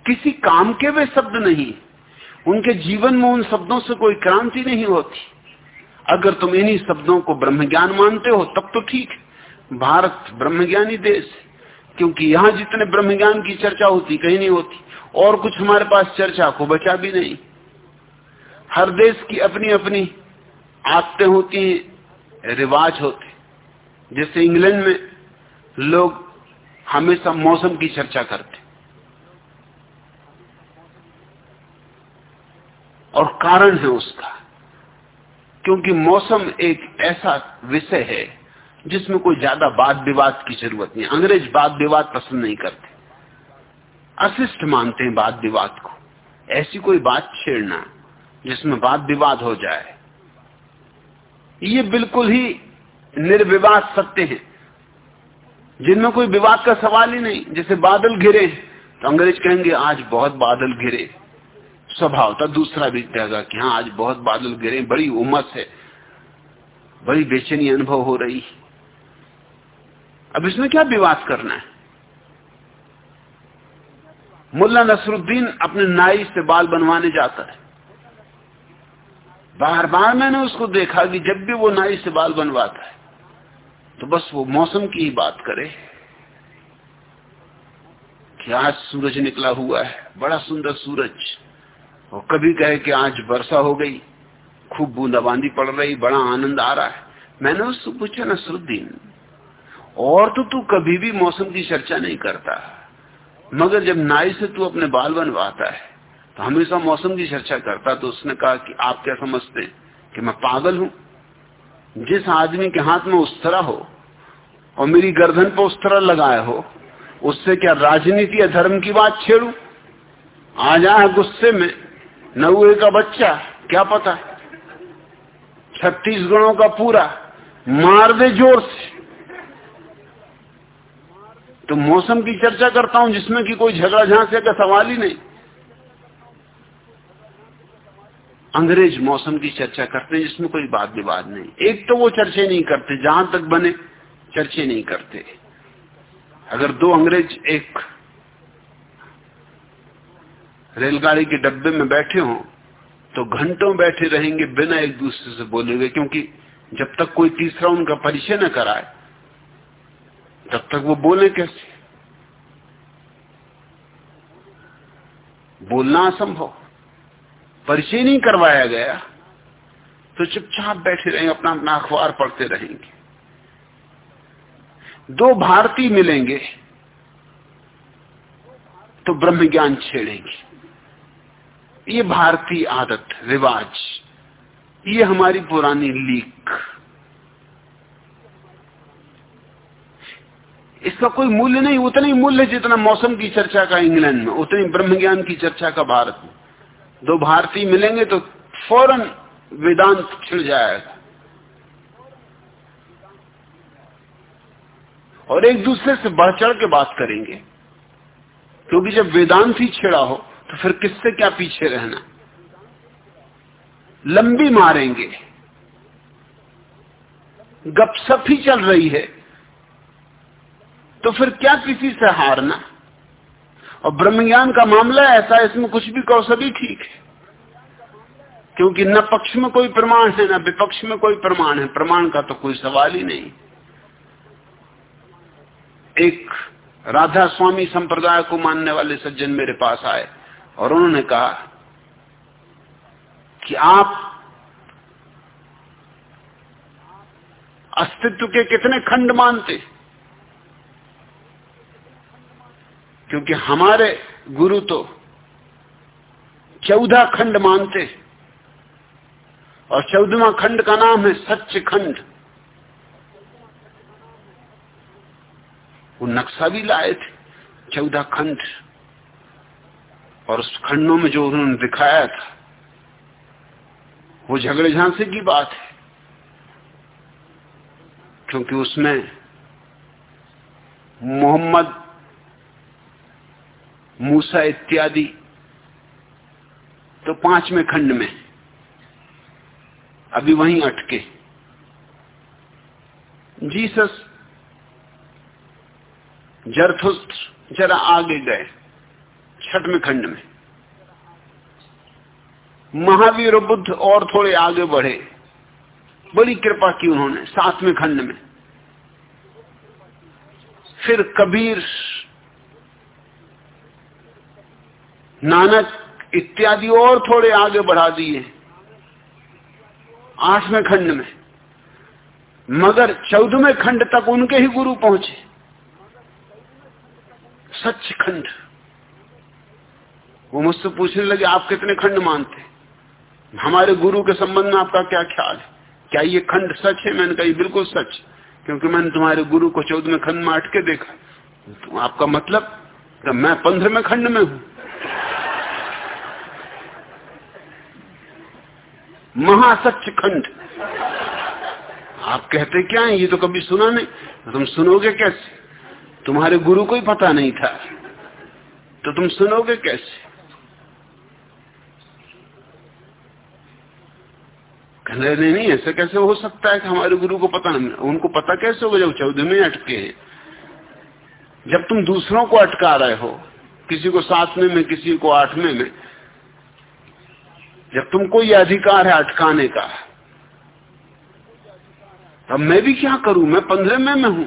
किसी काम के वे शब्द नहीं। उनके जीवन में उन शब्दों से कोई क्रांति नहीं होती। अगर तुम इन्हीं शब्दों को ब्रह्म ज्ञान मानते हो, तब तो ठीक भारत ब्रह्मज्ञानी देश क्योंकि यहाँ जितने ब्रह्म ज्ञान की चर्चा होती, कहीं नहीं होती। और कुछ हमारे पास चर्चा को बचा भी नहीं। हर देश की अपनी अपनी आदतें होती हैं, रिवाज होते जैसे इंग्लैंड में लोग हमेशा मौसम की चर्चा करते और कारण है उसका। क्योंकि मौसम एक ऐसा विषय है जिसमें कोई ज़्यादा वाद विवाद की ज़रूरत नहीं। अंग्रेज़ वाद विवाद पसंद नहीं करते। अशिष्ट मानते हैं वाद विवाद को। ऐसी कोई बात छेड़ना जिसमें वाद विवाद हो जाए, ये बिल्कुल ही निर्विवाद सत्य है। जिनमें कोई विवाद का सवाल ही नहीं। जैसे बादल घिरे तो अंग्रेज़ कहेंगे, आज बहुत बादल घिरे स्वभाव था, दूसरा भी कहेगा कि हाँ आज बहुत बादल गिरे, बड़ी उमस है, बड़ी बेचैनी अनुभव हो रही। अब इसमें क्या विवाद करना है? मुल्ला नसरुद्दीन अपने नाई से बाल बनवाने जाता है। बार बार मैंने उसको देखा कि जब भी वो नाई से बाल बनवाता है तो बस वो मौसम की ही बात करे कि आज सूरज निकला हुआ है, बड़ा सुंदर सूरज। और कभी कहे कि आज वर्षा हो गई, खूब बूंदाबांदी पड़ रही, बड़ा आनंद आ रहा है। मैंने उससे पूछा नसरुद्दीन और तो तू कभी भी मौसम की चर्चा नहीं करता, मगर जब नाई से तू अपने बाल बनवाता है तो हमेशा मौसम की चर्चा करता। तो उसने कहा कि, आप क्या समझते हैं कि मैं पागल हूँ? जिस आदमी के हाथ में उस तरह हो और मेरी गर्दन पर उस तरह लगाया हो, उससे क्या राजनीति या धर्म की बात छेड़ू? आ जाए गुस्से में नौए का बच्चा, क्या पता? छत्तीस गुणों का पूरा, मार दे ज़ोर से। तो मौसम की चर्चा करता हूँ, जिसमें कि कोई झगड़ा झांसे का सवाल ही नहीं। अंग्रेज़ मौसम की चर्चा करते हैं, जिसमें कोई बात विवाद नहीं। एक तो वो चर्चे नहीं करते, जहाँ तक बने, चर्चे नहीं करते। अगर दो अंग्रेज़ एक रेलगाड़ी के डब्बे में बैठे हों तो घंटों बैठे रहेंगे बिना एक दूसरे से बोले हुए, क्योंकि जब तक कोई तीसरा उनका परिचय न कराए, तब तक वो बोले कैसे? बोलना असंभव। परिचय नहीं करवाया गया। तो चुपचाप बैठे रहेंगे, अपना अपना अखबार पढ़ते रहेंगे। दो भारतीय मिलेंगे तो ब्रह्म ज्ञान छेड़ेंगे। ये भारतीय आदत, रिवाज, ये हमारी पुरानी लीक। इसका कोई मूल्य नहीं, उतना ही मूल्य जितना मौसम की चर्चा का इंग्लैंड में, उतनी ब्रह्म ज्ञान की चर्चा का भारत में। दो भारतीय मिलेंगे तो फ़ौरन वेदांत छिड़ जाएगा। और एक दूसरे से बढ़ चढ़ के बात करेंगे। क्योंकि जब वेदांत ही छिड़ा हो तो फिर किससे क्या पीछे रहना? लंबी मारेंगे। गपसप ही चल रही है। तो फिर क्या किसी से हारना? और ब्रह्मज्ञान का मामला ऐसा इसमें कुछ भी कहो, सभी ठीक है। क्योंकि न पक्ष में कोई प्रमाण है, न विपक्ष में कोई प्रमाण है। प्रमाण का तो कोई सवाल ही नहीं। एक राधा स्वामी संप्रदाय को मानने वाले सज्जन मेरे पास आए। और उन्होंने कहा कि आप अस्तित्व के कितने खंड मानते क्योंकि हमारे गुरु तो चौदह खंड मानते और चौदवा खंड का नाम है सच्च खंड वो नक्शा भी लाए थे, चौदह खंड। और उस खंडों में जो उन्होंने दिखाया था, वो झगड़े झांसे की बात है। क्योंकि उसमें मोहम्मद, मूसा इत्यादि तो पाँचवें खंड में, अभी वहीं अटके। जीसस जरथुस्त जरा आगे गए। छठवें खंड में। महावीर बुद्ध और थोड़े आगे बढ़े। बड़ी कृपा की उन्होंने सातवें खंड में। फिर कबीर, नानक इत्यादि और थोड़े आगे बढ़ा दिए। आठवें खंड में। मगर चौदहवें खंड तक उनके ही गुरु पहुँचे। सच खंड वो मुझसे पूछने लगे, आप कितने खंड मानते हमारे गुरु के संबंध में आपका क्या ख्याल है? क्या ये खंड सच है? मैंने कहा बिल्कुल सच क्योंकि मैंने तुम्हारे गुरु को चौदह में खंड में अटके देखा। तो आपका मतलब तो मैं पंद्रह में खंड में हूँ। महासच खंड। आप कहते क्या है? ये तो कभी सुना नहीं। तो तुम सुनोगे कैसे? तुम्हारे गुरु को ही पता नहीं था। तो तुम सुनोगे कैसे? कहने नहीं नहीं, ऐसा कैसे हो सकता है कि हमारे गुरु को पता नहीं उनको पता कैसे होगा जब चौदह में अटके हैं। जब तुम दूसरों को अटका रहे हो, किसी को सातवें में, किसी को आठवें में, जब तुमको यह अधिकार है अटकाने का, तब मैं भी क्या करूँ? मैं पंद्रह में में हूँ।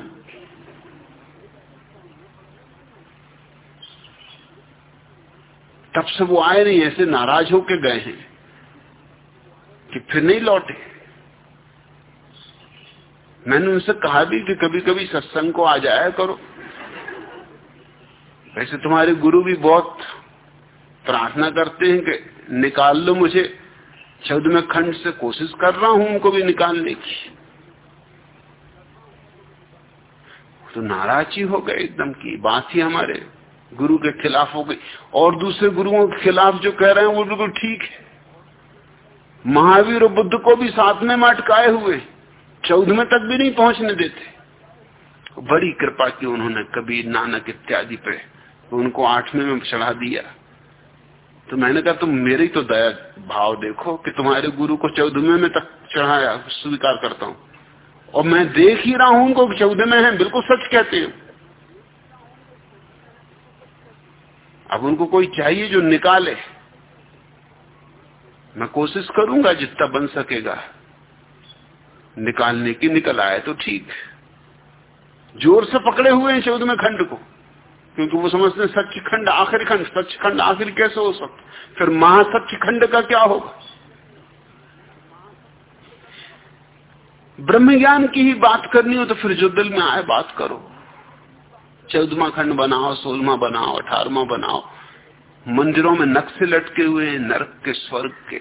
तब से वो आए नहीं, ऐसे नाराज़ होके गए हैं। कि फिर नहीं लौटे। मैंने उनसे कहा भी कि कभी कभी सत्संग को आ जाया करो। वैसे तुम्हारे गुरु भी बहुत प्रार्थना करते हैं कि निकाल लो मुझे। शब्द में खंड से कोशिश कर रहा हूँ उनको भी निकालने की। तो नाराज़ ही हो गए एकदम की बात ही हमारे गुरु के खिलाफ हो गई। और दूसरे गुरुओं के खिलाफ जो कह रहे हैं वो बिल्कुल ठीक है। महावीर और बुद्ध को भी साथ में मटकाए हुए चौदहवें तक भी नहीं पहुँचने देते। बड़ी कृपा की उन्होंने कबीर, नानक इत्यादि पे उनको आठवें में चढ़ा दिया। तो मैंने कहा, तुम मेरी तो दया, भाव देखो कि तुम्हारे गुरु को चौदहवें में तक चढ़ाया, स्वीकार करता हूँ। और मैं देख ही रहा हूँ उनको चौदह में है, बिल्कुल सच कहते हो। अब उनको कोई चाहिए जो निकाले मैं कोशिश करूँगा जितना बन सकेगा। निकालने की निकल आए तो ठीक। ज़ोर से पकड़े हुए हैं चौदहवें खंड को, क्योंकि वो समझते हैं सच्ची खंड आखिरी खंड सच खंड आखिर कैसे हो सकता फिर महासच्ची खंड का क्या होगा? ब्रह्म ज्ञान की ही बात करनी हो तो फिर जो दिल में आए बात करो। चौदहवा खंड बनाओ, सोलवा बनाओ, अठारवा बनाओ। मंदिरों में नक्शे लटके हुए हैं, नरक के स्वर्ग के।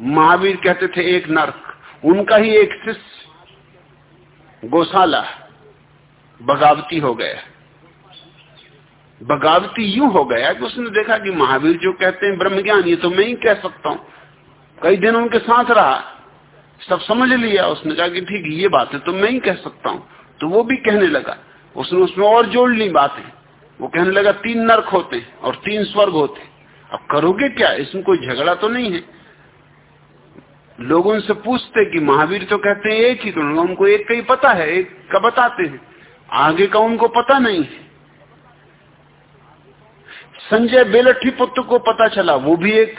महावीर कहते थे, एक नरक, उनका ही एक शिष्य, गौशाला, बगावती हो गया। बगावती यूँ हो गया कि उसने देखा कि महावीर जो कहते हैं ब्रह्म ज्ञान ये तो मैं ही कह सकता हूँ। कई दिन उनके साथ रहा, सब समझ लिया, उसने कहा कि ठीक, ये बात है तो मैं ही कह सकता हूँ। तो वो भी कहने लगा। उसने उसमें और जोड़ ली बातें। वो कहने लगा, तीन नर्क होते हैं और तीन स्वर्ग होते हैं। अब करोगे क्या? इसमें कोई झगड़ा तो नहीं है। लोग उनसे पूछते कि महावीर तो कहते हैं एक ही तो उनको एक का ही पता है, एक का बताते हैं। आगे का उनको पता नहीं है। संजय बेलठी पुत्र को पता चला, वो भी एक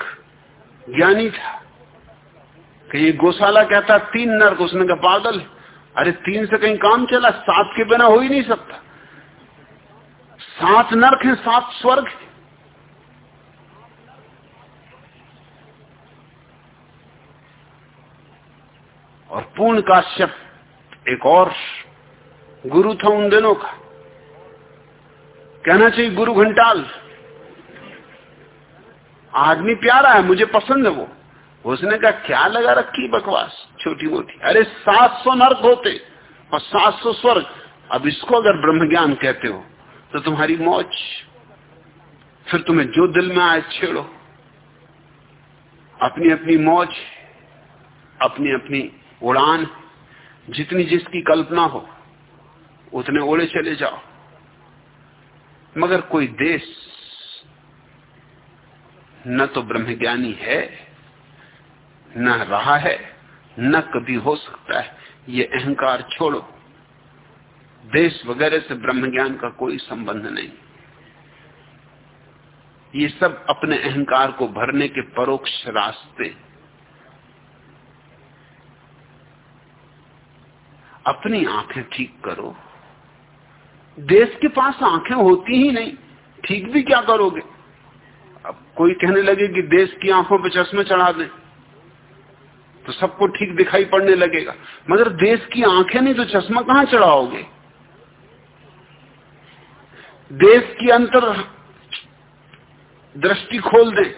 ज्ञानी था। कि ये गौशाला कहता, तीन नर्क, उसने कहा, पागल अरे, तीन से कहीं काम चला, सात के बिना हो ही नहीं सकता। सात नर्क है, सात स्वर्ग है। और पूर्ण काश्यप, एक और गुरु था उन दिनों का। कहना चाहिए, गुरु घंटाल। आदमी प्यारा है, मुझे पसंद है वो। उसने कहा, क्या लगा रखी बकवास, छोटी मोटी? अरे, सात सौ नर्क होते और सात सौ स्वर्ग। अब इसको अगर ब्रह्म ज्ञान कहते हो तो तुम्हारी मौज, फिर तुम्हें जो दिल में आए छेड़ो। अपनी अपनी मौज अपनी अपनी उड़ान, जितनी जिसकी कल्पना हो, उतने ओढ़े चले जाओ। मगर कोई देश न तो ब्रह्मज्ञानी है, न रहा है, न कभी हो सकता है। ये अहंकार छोड़ो। देश वगैरह से ब्रह्म ज्ञान का कोई संबंध नहीं। ये सब अपने अहंकार को भरने के परोक्ष रास्ते। अपनी आँखें ठीक करो। देश के पास आँखें होती ही नहीं, ठीक भी क्या करोगे? अब कोई कहने लगे कि देश की आँखों पर चश्मे चढ़ा दें तो सबको ठीक दिखाई पड़ने लगेगा। मगर देश की आँखें नहीं तो चश्मा कहाँ चढ़ाओगे? देश की अंतर दृष्टि खोल दें,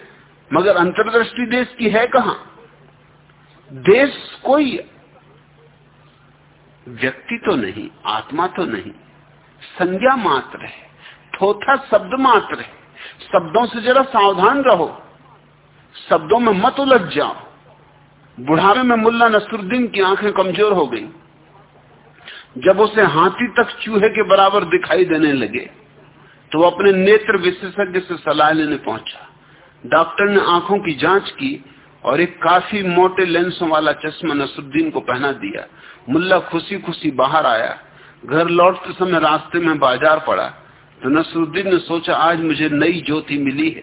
मगर अंतर्दृष्टि देश की है कहाँ? देश कोई व्यक्ति तो नहीं, आत्मा तो नहीं, संज्ञा मात्र है थोथा शब्द मात्र है। शब्दों से जरा सावधान रहो, शब्दों में मत उलझ जाओ। बुढ़ावे में मुल्ला नसरुद्दीन की आँखें कमज़ोर हो गई। जब उसे हाथी तक चूहे के बराबर दिखाई देने लगे तो वो अपने नेत्र विशेषज्ञ से सलाह लेने पहुँचा। डॉक्टर ने आँखों की जाँच की और एक काफ़ी मोटे लेंसों वाला चश्मा नसरुद्दीन को पहना दिया। मुल्ला खुशी खुशी बाहर आया। घर लौटते समय रास्ते में बाज़ार पड़ा। तो नसरुद्दीन ने सोचा, आज मुझे नई ज्योति मिली है।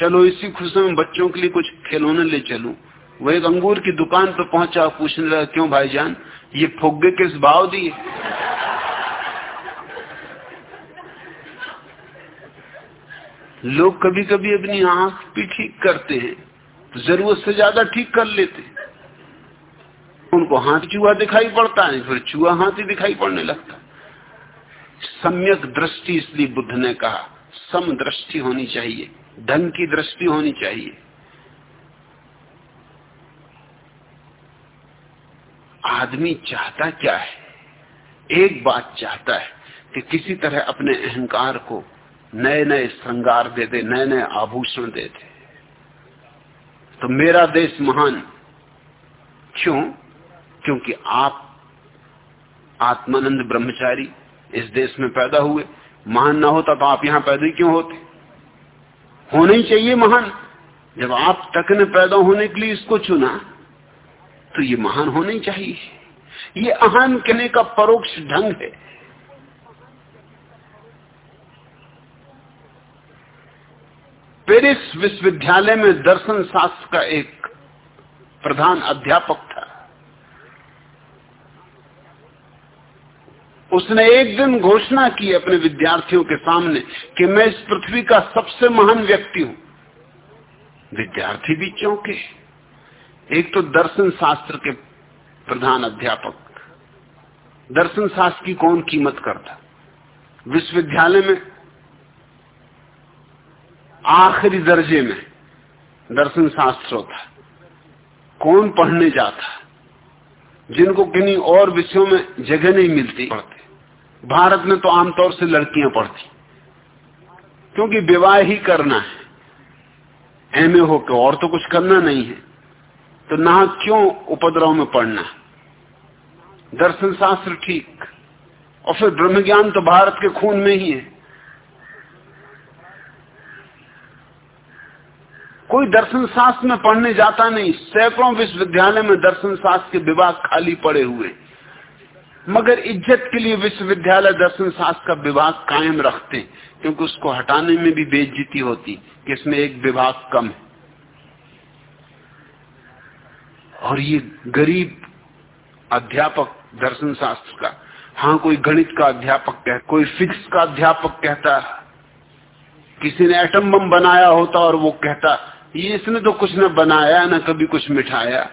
चलो इसी खुशी में बच्चों के लिए कुछ खिलौने ले चलू। वो एक अंगूर की दुकान पर पहुँचा, पूछने लगा, क्यों भाईजान, ये फुग्गे किस भाव दिए? लोग कभी कभी अपनी आँख भी ठीक करते हैं तो ज़रूरत से ज़्यादा ठीक कर लेते उनको हाथ चूहा दिखाई पड़ता है, फिर चूहा ही दिखाई पड़ने लगता सम्यक दृष्टि इसलिए बुद्ध ने कहा, सम दृष्टि होनी चाहिए, धन की दृष्टि होनी चाहिए। आदमी चाहता क्या है? एक बात चाहता है कि किसी तरह अपने अहंकार को नए नए श्रृंगार दे दे नए नए आभूषण दे दे। तो मेरा देश महान। क्यों? क्योंकि आप आत्मानंद ब्रह्मचारी इस देश में पैदा हुए। महान ना होता तो आप यहाँ पैदा क्यों होते? होना ही चाहिए महान। जब आप तक ने पैदा होने के लिए इसको चुना तो ये महान होना ही चाहिए। ये अहान कहने का परोक्ष ढंग है। पेरिस विश्वविद्यालय में दर्शन शास्त्र का एक प्रधान अध्यापक था। उसने एक दिन घोषणा की अपने विद्यार्थियों के सामने कि मैं इस पृथ्वी का सबसे महान व्यक्ति हूँ। विद्यार्थी भी चौंके। एक तो दर्शन शास्त्र के प्रधान अध्यापक। दर्शन शास्त्र की कौन कीमत करता? विश्वविद्यालय में आखिरी दर्जे में दर्शन शास्त्र होता कौन पढ़ने जाता जिनको किन्हीं और विषयों में जगह नहीं मिलती। पढ़ते। भारत में तो आमतौर से लड़कियाँ पढ़ती। क्योंकि विवाह ही करना है। एम ए होकर और तो कुछ करना नहीं है। तो ना क्यों उपद्रव में पढ़ना दर्शन शास्त्र ठीक। और फिर ब्रह्म ज्ञान तो भारत के खून में ही है। कोई दर्शन शास्त्र में पढ़ने जाता नहीं, सैकड़ों विश्वविद्यालय में दर्शन शास्त्र के विभाग खाली पड़े हुए। मगर इज़्ज़त के लिए विश्वविद्यालय दर्शन शास्त्र का विभाग कायम रखते क्योंकि उसको हटाने में भी बेइज्जती होती, कि इसमें एक विभाग कम है। और ये गरीब अध्यापक दर्शन शास्त्र का हाँ कोई गणित का अध्यापक कहता कोई फिजिक्स का अध्यापक कहता, किसी ने एटम बम बनाया होता और वो कहता ये इसने तो कुछ न बनाया, न कभी कुछ मिठाया।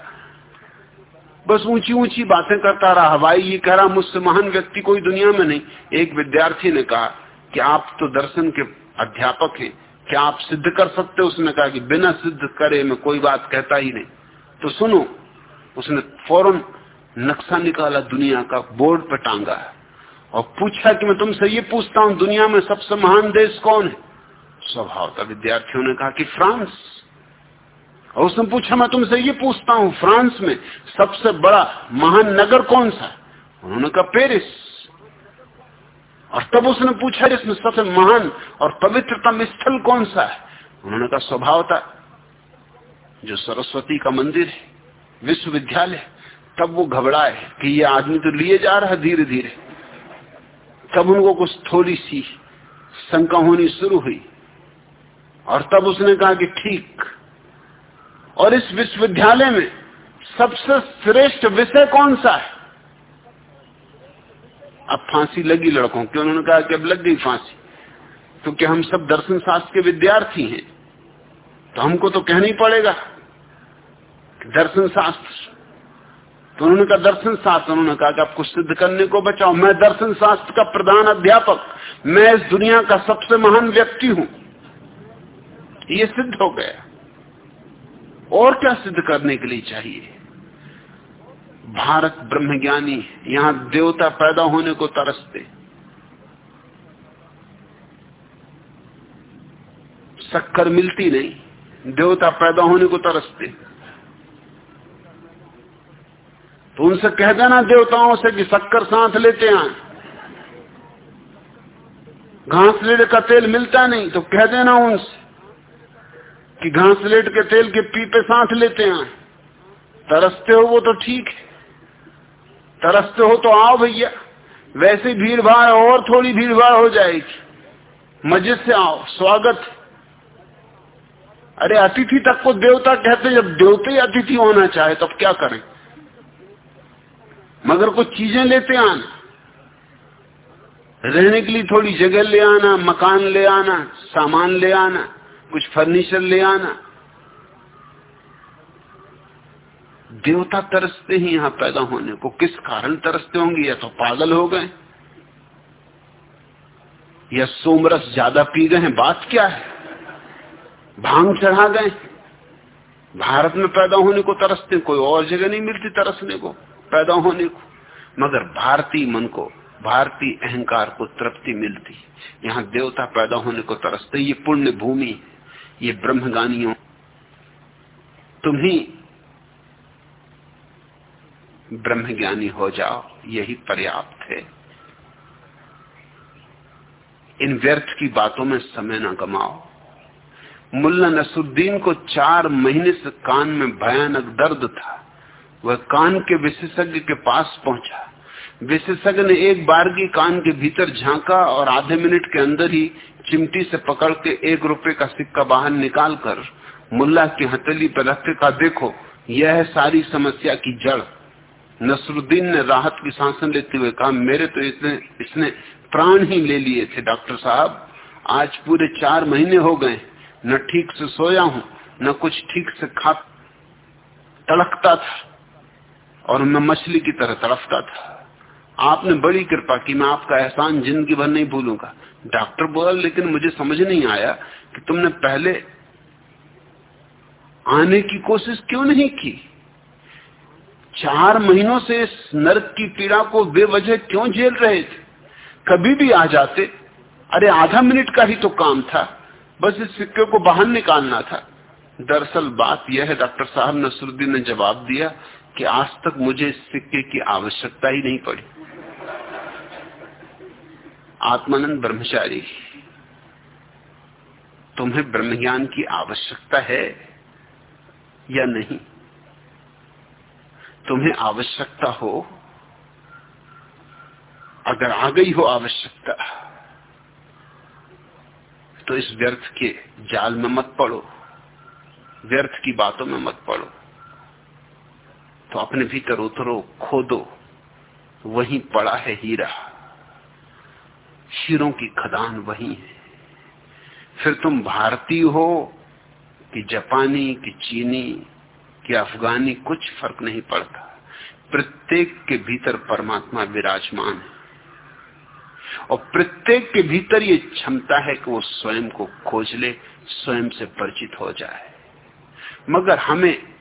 बस ऊँची ऊँची बातें करता रहा। हवाई ये कह रहा, मुझसे महान व्यक्ति कोई दुनिया में नहीं। एक विद्यार्थी ने कहा कि आप तो दर्शन के अध्यापक हैं। क्या आप सिद्ध कर सकते उसने कहा कि बिना सिद्ध करे मैं कोई बात कहता ही नहीं। तो सुनो, उसने फ़ौरन नक्शा निकाला दुनिया का, बोर्ड पर टांगा। और पूछा कि मैं तुमसे ये पूछता हूँ, दुनिया में सबसे महान देश कौन है? स्वभाव था विद्यार्थियों ने कहा कि फ्रांस। और उसने पूछा, मैं तुमसे ये पूछता हूँ, फ्रांस में सबसे बड़ा महान नगर कौन सा? उन्होंने कहा, पेरिस। और तब उसने पूछा, इसमें सबसे महान और पवित्रतम स्थल कौन सा है? उन्होंने कहा स्वभाव था जो सरस्वती का मंदिर है, विश्वविद्यालय तब वो घबराए कि ये आदमी तो लिए जा रहा धीरे धीरे तब उनको कुछ थोड़ी सी शंका होनी शुरू हुई। और तब उसने कहा कि ठीक और इस विश्वविद्यालय में सबसे श्रेष्ठ विषय कौन सा है? अब फांसी लगी लड़कों की, उन्होंने कहा कि अब लग गई फांसी। क्योंकि हम सब दर्शन शास्त्र के विद्यार्थी हैं तो हमको तो कहना ही पड़ेगा दर्शन शास्त्र। तो उन्होंने कहा, दर्शन शास्त्र, उन्होंने कहा कि आपको सिद्ध करने को बचाओ। मैं दर्शन शास्त्र का प्रधान अध्यापक, मैं इस दुनिया का सबसे महान व्यक्ति हूँ। ये सिद्ध हो गया। और क्या सिद्ध करने के लिए चाहिए? भारत ब्रह्मज्ञानी यहाँ देवता पैदा होने को तरसते। शक्कर मिलती नहीं, देवता पैदा होने को तरसते। तो उनसे कह देना देवताओं से कि शक्कर साथ लेते हैं घास लेने का तेल मिलता नहीं तो कह देना उनसे। कि घासलेट के तेल के पीपे साथ लेते हैं। तरसते हो वो तो ठीक है। तरसते हो तो आओ भैया। वैसे भीड़ भाड़ और थोड़ी भीड़ भाड़ हो जाएगी। मज़े से आओ। स्वागत। अरे अतिथि तक को देवता कहते जब देवते अतिथि होना चाहे तब क्या करें? मगर कुछ चीज़ें लेते आना। रहने के लिए थोड़ी जगह ले आना, मकान ले आना, सामान ले आना। कुछ फर्नीचर ले आना। देवता तरसते ही यहाँ पैदा होने को। किस कारण तरसते होंगे? या तो पागल हो गए, या सोमरस ज़्यादा पी गए हैं? बात क्या है? भाँग चढ़ा गए। भारत में पैदा होने को तरसते कोई और जगह नहीं मिलती तरसने को, पैदा होने को। मगर भारतीय मन को, भारतीय अहंकार को तृप्ति मिलती। यहाँ देवता पैदा होने को तरसते ये पुण्य भूमि है। ये ब्रह्मगानियों तुम ही ब्रह्मज्ञानी हो जाओ, यही पर्याप्त है। इन व्यर्थ की बातों में समय न गमाओ। मुल्ला नसुद्दीन को चार महीने से कान में भयानक दर्द था। वह कान के विशेषज्ञ के पास पहुँचा। विशेषज्ञ ने एक बार की कान के भीतर झांका और आधे मिनट के अंदर ही चिमटी से पकड़ के एक रुपए का सिक्का बाहर निकाल कर मुल्ला की हथेली पर रखते का देखो, यह है सारी समस्या की जड़। नसरुद्दीन ने राहत की सांसन लेते हुए कहा, मेरे तो इसने इसने प्राण ही ले लिए थे, डॉक्टर साहब। आज पूरे चार महीने हो गए, न ठीक से सोया हूँ, न कुछ ठीक से खा, तड़कता था और मैं मछली की तरह तड़पता था। आपने बड़ी कृपा की, मैं आपका एहसान ज़िंदगी भर नहीं भूलूँगा। डॉक्टर बोला, लेकिन मुझे समझ नहीं आया कि तुमने पहले आने की कोशिश क्यों नहीं की? चार महीनों से इस नर्क की पीड़ा को बेवजह क्यों झेल रहे थे? कभी भी आ जाते, अरे आधा मिनट का ही तो काम था, बस इस सिक्के को बाहर निकालना था। दरअसल बात यह है, डॉक्टर साहब नसरुद्दीन ने जवाब दिया कि आज तक मुझे इस सिक्के की आवश्यकता ही नहीं पड़ी। आत्मानंद ब्रह्मचारी। तुम्हें ब्रह्म ज्ञान की आवश्यकता है या नहीं? तुम्हें आवश्यकता हो, अगर आ गई हो आवश्यकता तो इस व्यर्थ के जाल में मत पड़ो, व्यर्थ की बातों में मत पड़ो। तो अपने भीतर उतरो, खोदो, वहीं पड़ा है हीरा। हीरों की खदान वही है। फिर तुम भारतीय हो कि जापानी, कि चीनी, कि अफगानी, कुछ फ़र्क नहीं पड़ता। प्रत्येक के भीतर परमात्मा विराजमान है। और प्रत्येक के भीतर ये क्षमता है कि वो स्वयं को खोज ले, स्वयं से परिचित हो जाए। मगर हमें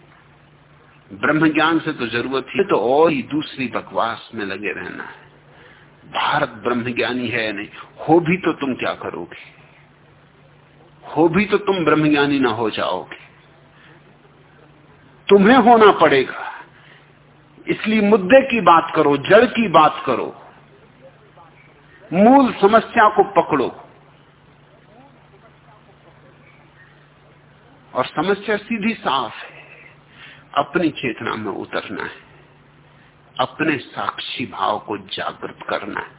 ब्रह्म ज्ञान से तो ज़रूरत ही तो और ही दूसरी बकवास में लगे रहना है। भारत ब्रह्म ज्ञानी है नहीं। हो भी तो तुम क्या करोगे? हो भी तो तुम ब्रह्मज्ञानी ना हो जाओगे। तुम्हें होना पड़ेगा। इसलिए मुद्दे की बात करो, जड़ की बात करो। मूल समस्या को पकड़ो। और समस्या सीधी साफ़ है। अपनी चेतना में उतरना है। अपने साक्षी भाव को जागृत करना है।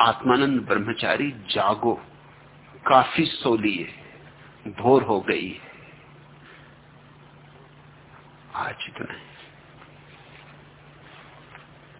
आत्मानंद ब्रह्मचारी, जागो। काफ़ी सो लिए भोर हो गई है। आज इतना